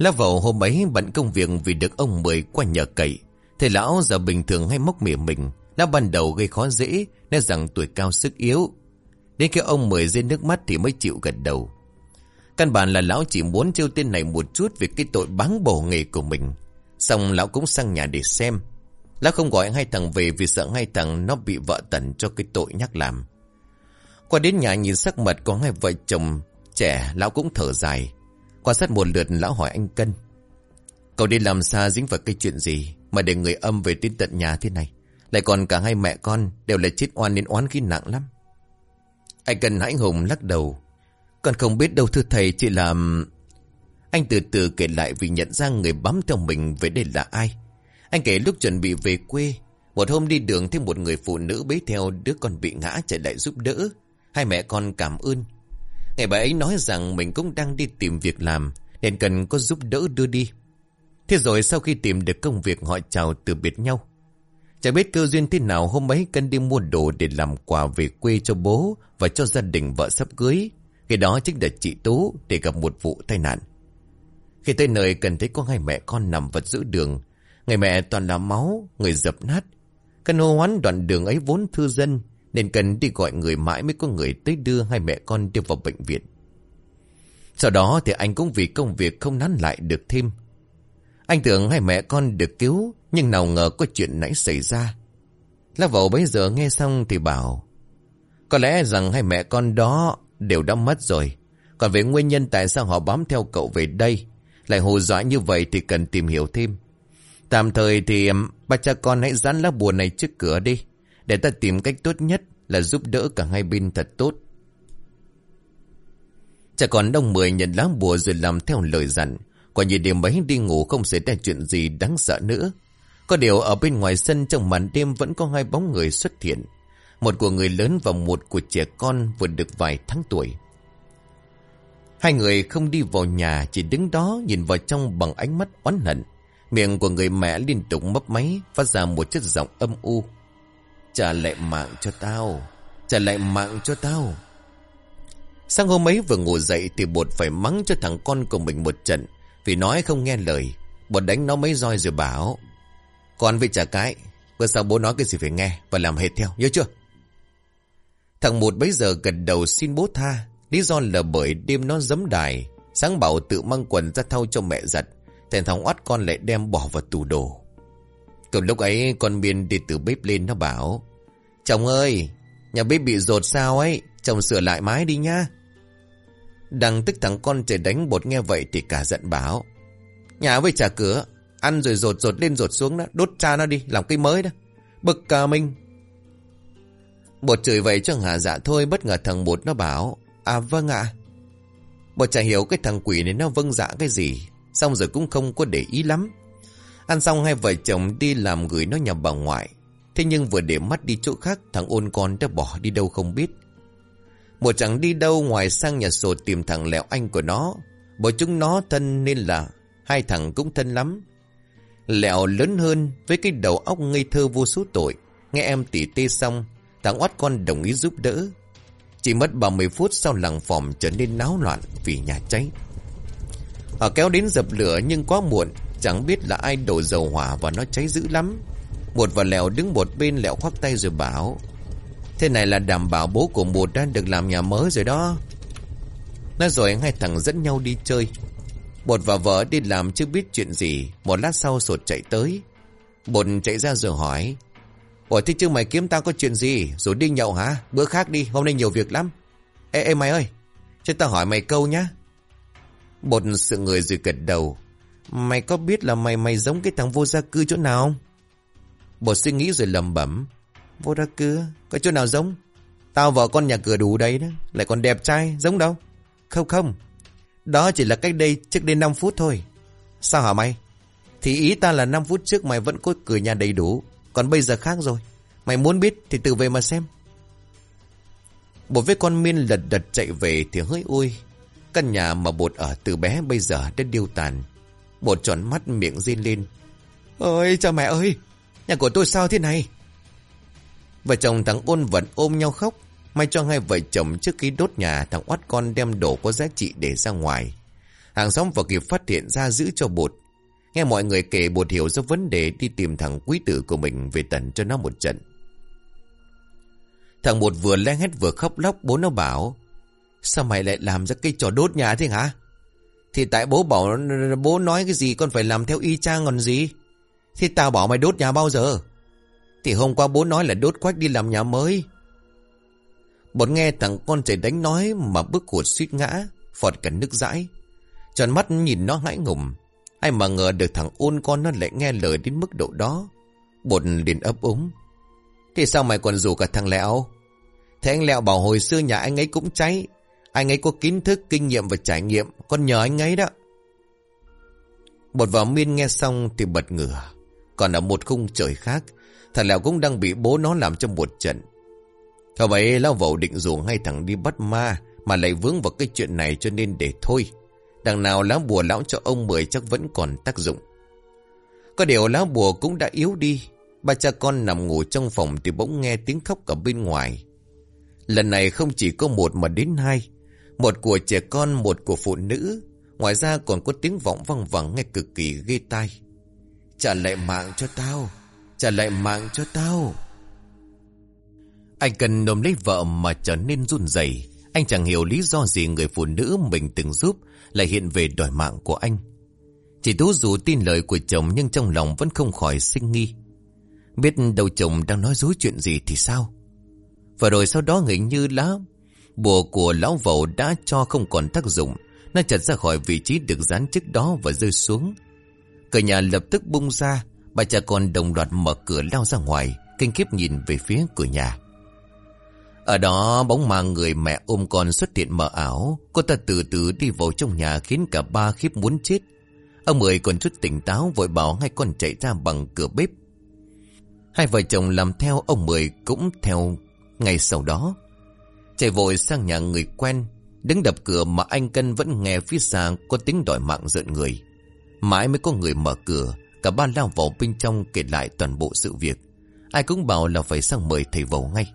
Lá vào hôm ấy bận công việc vì được ông Mười qua nhờ cậy. Thầy lão giờ bình thường hay móc mỉa mình. Đã ban đầu gây khó dễ, nên rằng tuổi cao sức yếu. Đến khi ông Mười rơi nước mắt thì mới chịu gật đầu. Căn bản là lão chỉ muốn trêu tên này một chút về cái tội báng bổ nghề của mình. Xong lão cũng sang nhà để xem. Lão không gọi hai thằng về vì sợ hai thằng nó bị vợ tần cho cái tội nhắc làm. Qua đến nhà nhìn sắc mặt của hai vợ chồng trẻ, lão cũng thở dài. Quan sát một lượt lão hỏi anh Cân. Cậu đi làm xa dính vào cái chuyện gì mà để người âm về tin tận nhà thế này. Lại còn cả hai mẹ con đều là chết oan nên oán khí nặng lắm. Anh Cân hãnh hùng lắc đầu. Con không biết đâu, thưa thầy chỉ là... Anh từ từ kể lại vì nhận ra người bám theo mình về đây là ai. Anh kể lúc chuẩn bị về quê. Một hôm đi đường thêm một người phụ nữ bế theo đứa con bị ngã, chạy lại giúp đỡ. Hai mẹ con cảm ơn Ngày bà ấy nói rằng mình cũng đang đi tìm việc làm Nên cần có giúp đỡ đưa đi Thế rồi sau khi tìm được công việc họ chào từ biệt nhau. Chẳng biết cơ duyên thế nào hôm ấy cân đi mua đồ để làm quà về quê cho bố và cho gia đình vợ sắp cưới. Khi đó chính là chị Tú để gặp một vụ tai nạn. Khi tới nơi cần thấy có hai mẹ con nằm vật giữa đường. Người mẹ toàn là máu, người dập nát. Cần hô hoán đoạn đường ấy vốn thư dân nên cần đi gọi người mãi mới có người tới đưa hai mẹ con đưa vào bệnh viện. Sau đó thì anh cũng vì công việc không nán lại được thêm. Anh tưởng hai mẹ con được cứu, nhưng nào ngờ có chuyện nãy xảy ra. Lá vẩu bây giờ nghe xong thì bảo, Có lẽ rằng hai mẹ con đó đều đã mất rồi. Còn về nguyên nhân tại sao họ bám theo cậu về đây, lại hồ dọa như vậy thì cần tìm hiểu thêm. Tạm thời thì ba cha con hãy dán lá bùa này trước cửa đi. Để ta tìm cách tốt nhất là giúp đỡ cả hai bên thật tốt. Chả còn đông mười nhận lá bùa rồi làm theo lời dặn. Quả như đêm ấy đi ngủ không xảy ra chuyện gì đáng sợ nữa. Có điều ở bên ngoài sân trong màn đêm vẫn có hai bóng người xuất hiện. Một của người lớn và một của trẻ con vừa được vài tháng tuổi. Hai người không đi vào nhà, chỉ đứng đó nhìn vào trong bằng ánh mắt oán hận. Miệng của người mẹ liên tục mấp máy, phát ra một chất giọng âm u. Trả lại mạng cho tao. Trả lại mạng cho tao. Sang hôm ấy vừa ngủ dậy thì bột phải mắng cho thằng con của mình một trận. Vì nói không nghe lời. Bột đánh nó mấy roi rồi bảo. Con với trả cái. Bữa sau bố nói cái gì phải nghe và làm hết theo. Nhớ chưa? Thằng một bấy giờ gật đầu xin bố tha. Lý do là bởi đêm nó giấm đài. Sáng bảo tự mang quần ra thau cho mẹ giặt. Thằng thằng oát con lại đem bỏ vào tủ đồ. Cầm lúc ấy con biên đi từ bếp lên nó bảo. Chồng ơi, nhà bếp bị rột sao ấy. Chồng sửa lại mái đi nha. Đằng tức thằng con trời đánh bột nghe vậy thì cả giận bảo. Nhà với trả cửa, ăn rồi rột rột lên rột xuống đó, đốt cha nó đi, làm cây mới đó. Bực cả mình. Bột chửi vậy cho hả dạ thôi, bất ngờ thằng bột nó bảo. À vâng ạ. Bột chả hiểu cái thằng quỷ này nó vâng dạ cái gì, xong rồi cũng không có để ý lắm. Ăn xong hai vợ chồng đi làm gửi nó nhà bà ngoại. Thế nhưng vừa để mắt đi chỗ khác, thằng ôn con đã bỏ đi đâu không biết. Một chẳng đi đâu ngoài sang nhà sổ tìm thằng lẹo anh của nó. Bởi chúng nó thân nên là hai thằng cũng thân lắm. Lẹo lớn hơn với cái đầu óc ngây thơ vô số tội. Nghe em tỉ tê xong, thằng oát con đồng ý giúp đỡ. Chỉ mất 30 phút sau làng phòng trở nên náo loạn vì nhà cháy. Họ kéo đến dập lửa nhưng quá muộn, chẳng biết là ai đổ dầu hỏa và nó cháy dữ lắm bột và lẹo đứng một bên lẹo khoác tay rồi bảo Thế này là đảm bảo bố của bột đã được làm nhà mới rồi đó. Nói rồi hai thằng dẫn nhau đi chơi. Bột và vợ đi làm chưa biết chuyện gì. Một lát sau sột chạy tới. Bột chạy ra rồi hỏi. Ủa thế chứ mày kiếm tao có chuyện gì? Rồi đi nhậu hả? Bữa khác đi, hôm nay nhiều việc lắm. Ê, ê mày ơi, cho tao hỏi mày câu nhá. Bột sự người rồi gật đầu. Mày có biết là mày mày giống cái thằng vô gia cư chỗ nào không? Bột suy nghĩ rồi lầm bẩm. Vô ra cửa có chỗ nào giống? Tao vợ con nhà cửa đủ đấy đó, lại còn đẹp trai, giống đâu? Không không, đó chỉ là cách đây trước đến 5 phút thôi. Sao hả mày? Thì ý ta là 5 phút trước mày vẫn có cửa nhà đầy đủ, còn bây giờ khác rồi. Mày muốn biết thì tự về mà xem. Bột với con miên lật đật chạy về thì hơi ui. Căn nhà mà bột ở từ bé bây giờ đã điêu tàn. Bột tròn mắt miệng rên lên. Ôi cha mẹ ơi, nhà của tôi sao thế này? Vợ chồng thằng ôn vẫn ôm nhau khóc. May cho hai vợ chồng trước khi đốt nhà, thằng oát con đem đồ có giá trị để ra ngoài. Hàng xóm vừa kịp phát hiện ra giữ cho bột. Nghe mọi người kể, bột hiểu ra vấn đề đi tìm thằng quý tử của mình về tận cho nó một trận. Thằng bột vừa len hét vừa khóc lóc, bố nó bảo, Sao mày lại làm ra cái trò đốt nhà thế hả? Thì tại bố bảo, bố nói cái gì con phải làm theo y chang còn gì? Thì tao bảo mày đốt nhà bao giờ? Thì hôm qua bố nói là đốt quách đi làm nhà mới. Bột nghe thằng con trẻ đánh nói mà bước hụt suýt ngã, phọt cả nước dãi. Tròn mắt nhìn nó hãi ngùng. Ai mà ngờ được thằng ôn con nó lại nghe lời đến mức độ đó. Bột liền ấp úng. Thì sao mày còn rủ cả thằng Lẹo? Thế anh Lẹo bảo hồi xưa nhà anh ấy cũng cháy. Anh ấy có kiến thức, kinh nghiệm và trải nghiệm. Con nhờ anh ấy đó. Bột vào miên nghe xong thì bật ngửa. Còn ở một khung trời khác, thằng Lẹo cũng đang bị bố nó làm cho một trận. Thôi vậy lão vẩu định rủ ngay thằng đi bắt ma mà lại vướng vào cái chuyện này cho nên để thôi. Đằng nào lá bùa lão cho ông Mười chắc vẫn còn tác dụng. Có điều lá bùa cũng đã yếu đi. Ba cha con nằm ngủ trong phòng thì bỗng nghe tiếng khóc ở bên ngoài. Lần này không chỉ có một mà đến hai. Một của trẻ con, một của phụ nữ. Ngoài ra còn có tiếng vọng văng vẳng nghe cực kỳ ghê tai. Trả lại mạng cho tao. Trả lại mạng cho tao. Anh cần nôm lấy vợ mà trở nên run rẩy. Anh chẳng hiểu lý do gì người phụ nữ mình từng giúp lại hiện về đòi mạng của anh. Chỉ Tú dù tin lời của chồng nhưng trong lòng vẫn không khỏi sinh nghi. Biết đâu chồng đang nói dối chuyện gì thì sao? Và rồi sau đó hình như lá, bùa của lão vẩu đã cho không còn tác dụng. Nó chật ra khỏi vị trí được dán trước đó và rơi xuống. Cửa nhà lập tức bung ra. Bà cha con đồng loạt mở cửa lao ra ngoài. Kinh khiếp nhìn về phía cửa nhà. Ở đó bóng ma người mẹ ôm con xuất hiện mờ ảo. Cô ta từ từ đi vào trong nhà khiến cả ba khiếp muốn chết. Ông Mười còn chút tỉnh táo vội bảo hai con chạy ra bằng cửa bếp. Hai vợ chồng làm theo ông Mười cũng theo ngày sau đó. Chạy vội sang nhà người quen, đứng đập cửa mà anh Cân vẫn nghe phía xa có tiếng đòi mạng giận người. Mãi mới có người mở cửa, cả ba lao vào bên trong kể lại toàn bộ sự việc. Ai cũng bảo là phải sang mời thầy vào ngay.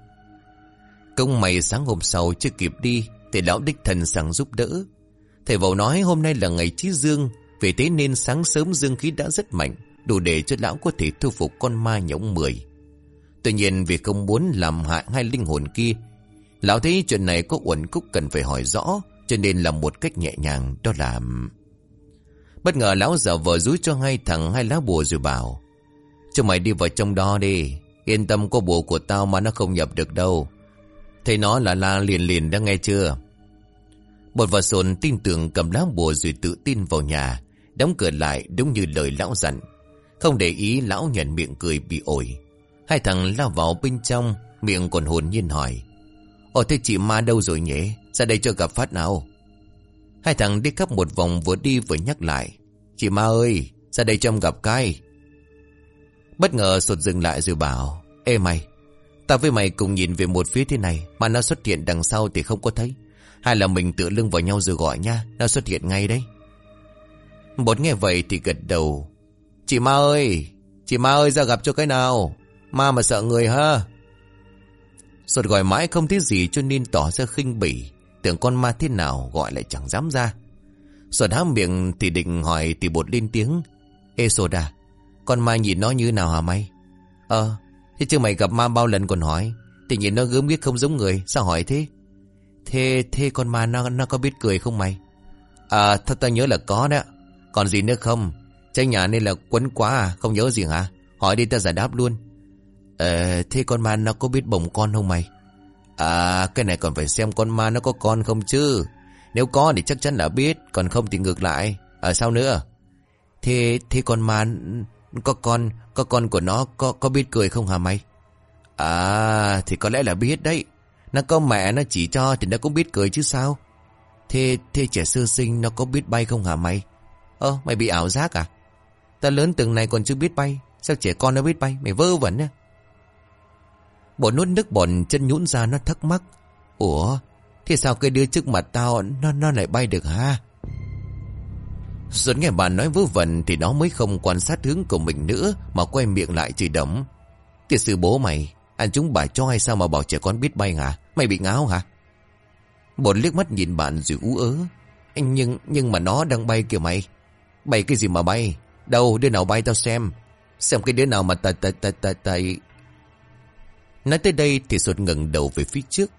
Công mày sáng hôm sau chưa kịp đi, thì lão đích thần sang giúp đỡ. Thầy vào nói hôm nay là ngày trí dương, vì thế nên sáng sớm dương khí đã rất mạnh, đủ để cho lão có thể thu phục con ma nhõng mười. Tuy nhiên vì không muốn làm hại hai linh hồn kia, lão thấy chuyện này có uẩn cúc cần phải hỏi rõ, cho nên là một cách nhẹ nhàng đó là... Bất ngờ lão giờ vờ rúi cho hai thằng hai lá bùa rồi bảo, Cho mày đi vào trong đó đi, Yên tâm có bùa của tao mà nó không nhập được đâu. Thấy nó là la liền liền đã nghe chưa? Bột và sồn tin tưởng cầm lá bùa rồi tự tin vào nhà, Đóng cửa lại đúng như lời lão dặn. Không để ý, lão nhận miệng cười bị ổi. Hai thằng lao vào bên trong, Miệng còn hồn nhiên hỏi, Ồ, thế chị ma đâu rồi nhỉ? Ra đây cho gặp phát nào. Hai thằng đi khắp một vòng vừa đi vừa nhắc lại. Chị ma ơi, Ra đây cho em gặp cái. Bất ngờ sụt dừng lại rồi bảo, Ê mày Tao với mày cùng nhìn về một phía thế này Mà nó xuất hiện đằng sau thì không có thấy. Hay là mình tựa lưng vào nhau rồi gọi nha, Nó xuất hiện ngay đấy. Bột nghe vậy thì gật đầu, Chị ma ơi, Chị ma ơi, ra gặp cho cái nào? Ma mà sợ người ha. Sột gọi mãi không thấy gì cho nên tỏ ra khinh bỉ. Tưởng con ma thế nào gọi lại chẳng dám ra. Sột há miệng thì định hỏi thì bột lên tiếng. Ê Soda, Con ma nhìn nó như nào hả mày? Ờ Thế chứ mày gặp ma bao lần còn hỏi Thì nhìn nó gớm biết không giống người Sao hỏi thế? Thế thế con ma nó nó có biết cười không mày? À thật ta nhớ là có đó. Còn gì nữa không? Tranh nhà nên là quấn quá à Không nhớ gì hả? Hỏi đi ta giải đáp luôn. Ờ thế con ma nó có biết bồng con không mày? À cái này còn phải xem con ma nó có con không chứ. Nếu có thì chắc chắn là biết Còn không thì ngược lại. À, sao nữa? Thế thế con ma có con Có con của nó có có biết cười không hả mày? À thì có lẽ là biết đấy. Nó có mẹ nó chỉ cho Thì nó cũng biết cười chứ sao? Thế thế trẻ sơ sinh nó có biết bay không hả mày? Ơ mày bị ảo giác à? Ta lớn từng này còn chưa biết bay. Sao trẻ con nó biết bay? Mày vơ vẩn nhá. Bỏ nuốt nước bọn chân nhũn ra nó thắc mắc. Ủa Thế sao cái đứa trước mặt tao Nó nó lại bay được ha Xuân nghe bà nói vớ vẩn Thì nó mới không quan sát hướng của mình nữa Mà quay miệng lại chỉ đấm. Tiệt sư bố mày, Anh chúng bà cho hay sao mà bảo trẻ con biết bay hả? Mày bị ngáo hả? Bột liếc mắt nhìn bạn rồi ú ớ. Anh, Nhưng nhưng mà nó đang bay kìa mày. Bay cái gì mà bay? Đâu, đứa nào bay tao xem. Xem cái đứa nào mà tài tài tài tài tài Nói tới đây thì sụt ngừng đầu về phía trước.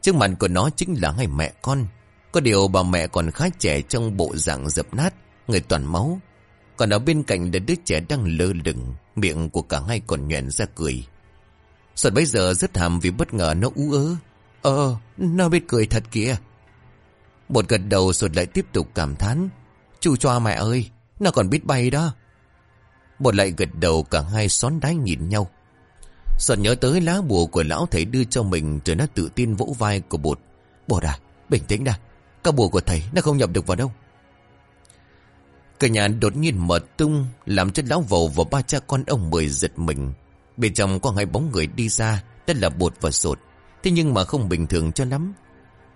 Trước mặt của nó chính là hai mẹ con. Có điều bà mẹ còn khá trẻ trong bộ dạng dập nát, Người toàn máu. Còn ở bên cạnh là đứa trẻ đang lơ lửng, Miệng của cả hai còn nhoẹn ra cười. Sột bây giờ rất hàm vì bất ngờ nó ú ớ. Ờ nó biết cười thật kìa. Một gật đầu sột lại tiếp tục cảm thán. Chú cho mẹ ơi, Nó còn biết bay đó. Một lại gật đầu, cả hai xón đáy nhìn nhau. Sột nhớ tới lá bùa của lão thầy đưa cho mình Rồi nó tự tin vỗ vai của bột Bột à bình tĩnh đã. Các bùa của thầy nó không nhập được vào đâu. Cả nhà đột nhiên mở tung, Làm cho lão vầu và ba cha con ông Mười giật mình. Bên trong có hai bóng người đi ra Đó là bột và sột. Thế nhưng mà không bình thường cho lắm.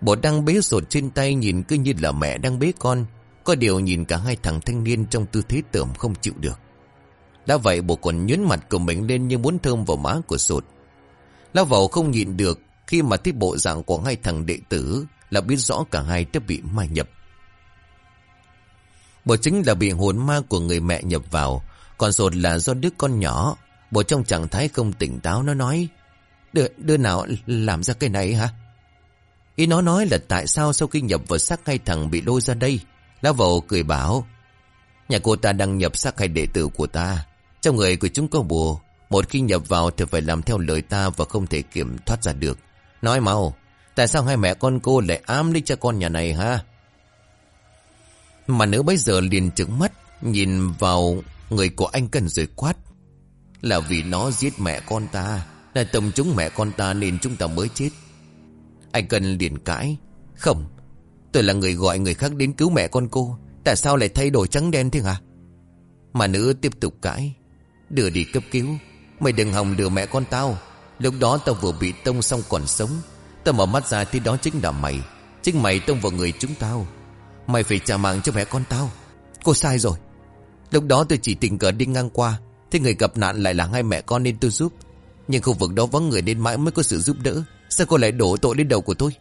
Bột đang bế sột trên tay Nhìn cứ như là mẹ đang bế con. Có điều nhìn cả hai thằng thanh niên Trong tư thế tưởng không chịu được. Đã vậy bộ còn nhấn mặt của mình lên như muốn thơm vào má của sột. Lao vào không nhịn được khi mà thấy bộ dạng của hai thằng đệ tử là biết rõ cả hai đã bị mai nhập. Bộ chính là bị hồn ma của người mẹ nhập vào, còn sột là do đứa con nhỏ. Bộ trong trạng thái không tỉnh táo nó nói, đứa, đứa nào làm ra cái này hả? Ý nó nói là tại sao sau khi nhập vào xác hai thằng bị lôi ra đây. Lão vầu cười bảo, nhà cô ta đang nhập xác hai đệ tử của ta. Trong người của chúng có bùa, một khi nhập vào thì phải làm theo lời ta và không thể kiểm thoát ra được. Nói mau, tại sao hai mẹ con cô lại ám lấy cha con nhà này ha? Mà nữ bây giờ liền trứng mắt, nhìn vào người của anh cần rồi quát. Là vì nó giết mẹ con ta, là tầm chúng mẹ con ta nên chúng ta mới chết. Anh cần liền cãi. Không, tôi là người gọi người khác đến cứu mẹ con cô. Tại sao lại thay đổi trắng đen thế hả? Mà nữ tiếp tục cãi. Đưa đi cấp cứu. Mày đừng hòng lừa mẹ con tao. Lúc đó tao vừa bị tông xong còn sống. Tao mở mắt ra thì đó chính là mày. Chính mày tông vào người chúng tao. Mày phải trả mạng cho mẹ con tao. Cô sai rồi. Lúc đó tôi chỉ tình cờ đi ngang qua. Thế người gặp nạn lại là hai mẹ con nên tôi giúp. Nhưng khu vực đó vắng người đến mãi mới có sự giúp đỡ. Sao cô lại đổ tội lên đầu của tôi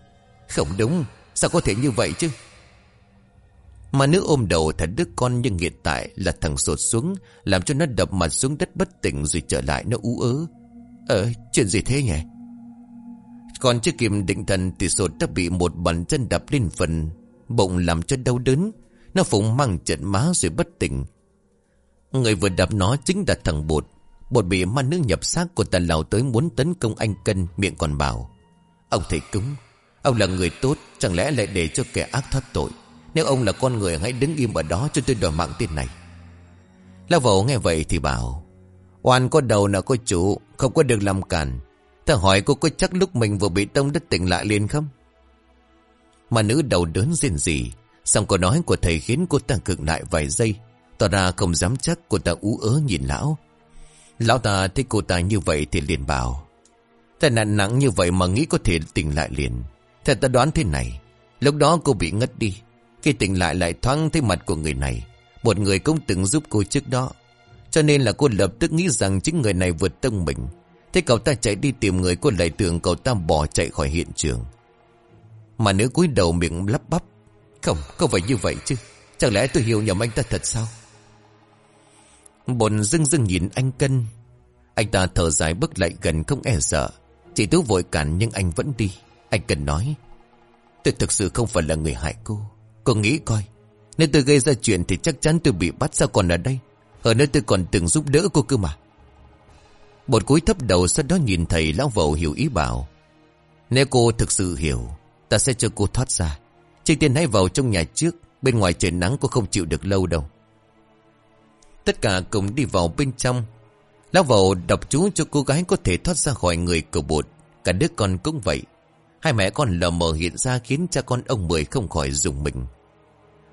Không đúng Sao có thể như vậy chứ mà nữ ôm đầu thật đứa con nhưng hiện tại là thằng sột xuống, Làm cho nó đập mặt xuống đất bất tỉnh rồi trở lại nó ú ớ. Ờ chuyện gì thế nhỉ? Còn chưa kịp định thần thì sột đã bị một bàn chân đập lên phần, Bụng làm cho đau đớn. Nó phụng mang trận má rồi bất tỉnh. Người vừa đập nó chính là thằng bột. Bột bị ma nữ nhập xác của tàn lào tới muốn tấn công anh Cân, miệng còn bảo. Ông thầy cúng, Ông là người tốt, Chẳng lẽ lại để cho kẻ ác thoát tội? Nếu ông là con người, hãy đứng im ở đó cho tôi đòi mạng tên này Lão vẩu nghe vậy thì bảo, Oan có đầu nào có chủ, Không có được làm cản Ta hỏi cô có chắc lúc mình vừa bị tông đất tỉnh lại liền không Mà nữ đầu đớn riêng gì Xong câu nói của thầy khiến cô ta cực lại vài giây Tỏ ra không dám chắc cô ta ú ớ nhìn lão Lão ta thấy cô ta như vậy thì liền bảo Tai nạn nặng như vậy mà nghĩ có thể tỉnh lại liền. Thật ta đoán thế này. Lúc đó cô bị ngất đi. Khi tỉnh lại lại thoáng thấy mặt của người này. Một người cũng từng giúp cô trước đó. Cho nên là cô lập tức nghĩ rằng chính người này vượt tông mình. Thế cậu ta chạy đi tìm người cô lại tưởng cậu ta bỏ chạy khỏi hiện trường. Mà nữ cúi đầu miệng lắp bắp. Không, không phải như vậy chứ. Chẳng lẽ tôi hiểu nhầm anh ta thật sao? Bồn dưng dưng nhìn anh cân. Anh ta thở dài bước lại gần không e sợ. Chị Tú vội cản nhưng anh vẫn đi Anh cần nói Tôi thực sự không phải là người hại cô Cô nghĩ coi. Nếu tôi gây ra chuyện thì chắc chắn tôi bị bắt sao còn ở đây? Ở nơi tôi còn từng giúp đỡ cô cơ mà. Một cúi thấp đầu sau đó nhìn thầy lão vầu hiểu ý bảo, Nếu cô thực sự hiểu, Ta sẽ cho cô thoát ra. Trước tiên hãy vào trong nhà trước, Bên ngoài trời nắng cô không chịu được lâu đâu. Tất cả cùng đi vào bên trong. Lão vầu đọc chú cho cô gái có thể thoát ra khỏi người của bột. Cả đứa con cũng vậy. Hai mẹ con lờ mờ hiện ra khiến cha con ông Mười không khỏi dùng mình.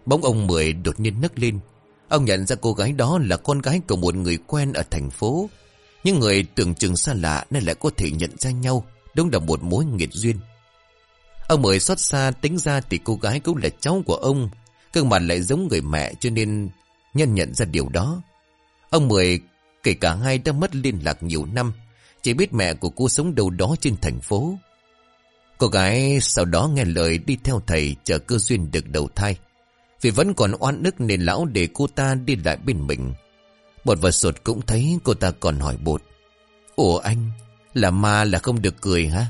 Bóng ông Mười đột nhiên nấc lên. Ông nhận ra cô gái đó là con gái của một người quen ở thành phố. những người tưởng chừng xa lạ nên lại có thể nhận ra nhau. Đúng là một mối nghiệt duyên. Ông Mười xót xa tính ra thì cô gái cũng là cháu của ông. Cương mặt lại giống người mẹ cho nên nhân nhận ra điều đó. Ông Mười Kể cả hai đã mất liên lạc nhiều năm, Chỉ biết mẹ của cô sống đâu đó trên thành phố Cô gái sau đó nghe lời đi theo thầy chờ cơ duyên được đầu thai. Vì vẫn còn oan ức nên lão để cô ta đi lại bên mình. Bột và sột cũng thấy cô ta còn hỏi bột. Ủa anh Là ma là không được cười hả?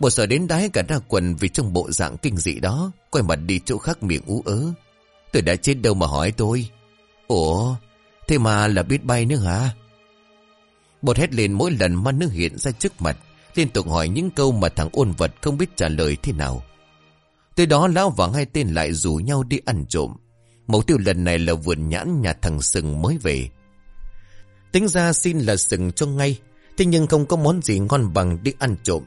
Bột sợ đến đáy cả ra quần Vì trong bộ dạng kinh dị đó Quay mặt đi chỗ khác miệng ú ớ. Tôi đã chết đâu mà hỏi tôi. Ủa Thế mà là biết bay nữa hả? Bột hét lên mỗi lần ma nước hiện ra trước mặt, liên tục hỏi những câu mà thằng ôn vật không biết trả lời thế nào. Tới đó lão và hai tên lại rủ nhau đi ăn trộm. Mục tiêu lần này là vườn nhãn nhà thằng Sừng mới về. Tính ra xin là Sừng cho ngay, thế nhưng không có món gì ngon bằng đi ăn trộm.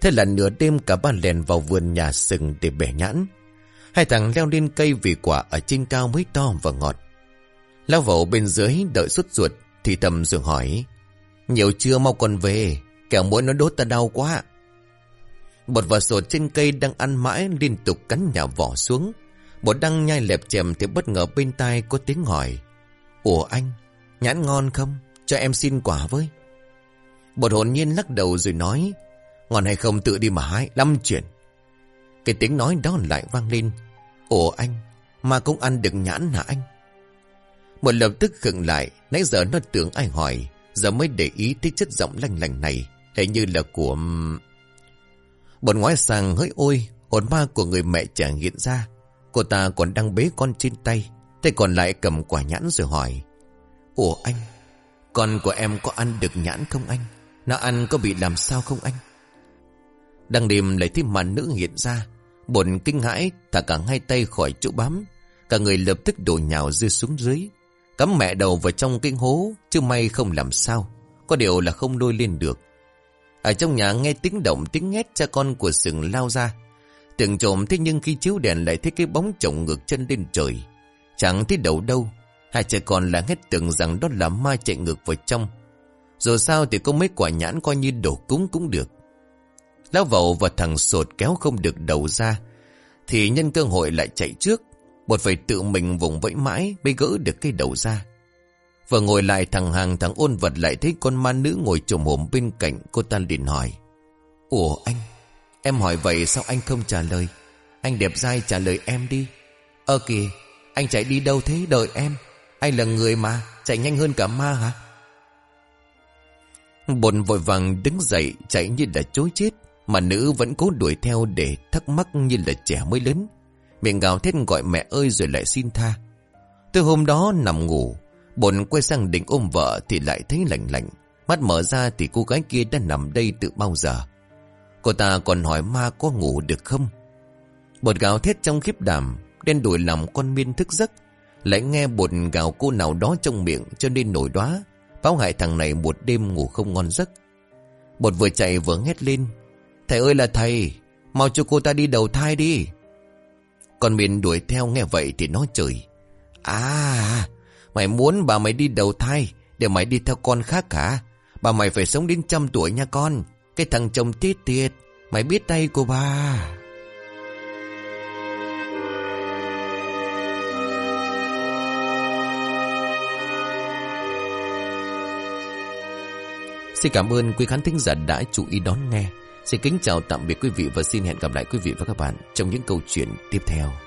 Thế là nửa đêm cả ba lèn vào vườn nhà Sừng để bẻ nhãn. Hai thằng leo lên cây vì quả ở trên cao mới to và ngọt. Lão vẩu bên dưới đợi suốt ruột Thì thầm dường hỏi Nhiều chưa mau còn về Kẻo mũi nó đốt ta đau quá Bột và sột trên cây đang ăn mãi Liên tục cắn nhà vỏ xuống Bột đang nhai lẹp chèm Thì bất ngờ bên tai có tiếng hỏi Ủa anh Nhãn ngon không? Cho em xin quả với. Bột hồn nhiên lắc đầu rồi nói. Ngon hay không tự đi mà hái, lăm chuyện. Cái tiếng nói đó lại vang lên. Ủa anh, mà cũng ăn được nhãn hả anh? Một lập tức khựng lại, nãy giờ nó tưởng ai hỏi, giờ mới để ý tới chất giọng lanh lành này, hình như là của... Bọn ngoái sang hỡi ôi, hồn ma của người mẹ trẻ hiện ra. Cô ta còn đang bế con trên tay, tay còn lại cầm quả nhãn rồi hỏi. Ủa anh, con của em có ăn được nhãn không anh? Nó ăn có bị làm sao không anh? Đang đêm lấy thêm màn nữ hiện ra, bồn kinh hãi thả cả hai tay khỏi chỗ bám. Cả người lập tức đổ nhào rơi xuống dưới. Cắm mẹ đầu vào trong kinh hố, chứ may không làm sao. Có điều là không lôi lên được. Ở trong nhà nghe tiếng động, tiếng ngét cha con của sừng lao ra. Tưởng trộm thế nhưng khi chiếu đèn lại thấy cái bóng chồng ngược chân lên trời. Chẳng thấy đầu đâu. Hai trẻ con là hết tưởng rằng đó là ma chạy ngược vào trong. Dù sao thì có mấy quả nhãn coi như đổ cúng cũng được. Lão vậu và thằng sột kéo không được đầu ra. Thì nhân cơ hội lại chạy trước. Bột phải tự mình vùng vẫy mãi mới gỡ được cái đầu ra. Vừa ngồi lại thằng hàng thằng ôn vật lại thấy con ma nữ ngồi trồm hổm bên cạnh cô ta liền hỏi. Ủa anh, em hỏi vậy sao anh không trả lời? Anh đẹp dai trả lời em đi. Ơ kìa, anh chạy đi đâu thế đợi em? Anh là người mà, chạy nhanh hơn cả ma hả? Bồn vội vàng đứng dậy chạy như là chối chết. Mà nữ vẫn cố đuổi theo để thắc mắc như là trẻ mới lớn. Miệng gào thét gọi mẹ ơi rồi lại xin tha. Từ hôm đó nằm ngủ, bồn quay sang định ôm vợ thì lại thấy lạnh lạnh. Mắt mở ra thì cô gái kia đã nằm đây từ bao giờ. Cô ta còn hỏi ma có ngủ được không? Bột gào thét trong khiếp đảm, đen đuổi làm con miên thức giấc. Lại nghe bột gào cô nào đó trong miệng cho nên nổi đoá. Báo hại thằng này một đêm ngủ không ngon giấc. Bột vừa chạy vừa hét lên. Thầy ơi là thầy, mau cho cô ta đi đầu thai đi. con miền đuổi theo nghe vậy thì nó chửi. À, mày muốn bà mày đi đầu thai để mày đi theo con khác cả. Bà mày phải sống đến trăm tuổi nha con. Cái thằng chồng tiết tiệt, mày biết tay của bà. Xin cảm ơn quý khán thính giả đã chú ý đón nghe. Xin kính chào tạm biệt quý vị và xin hẹn gặp lại quý vị và các bạn trong những câu chuyện tiếp theo.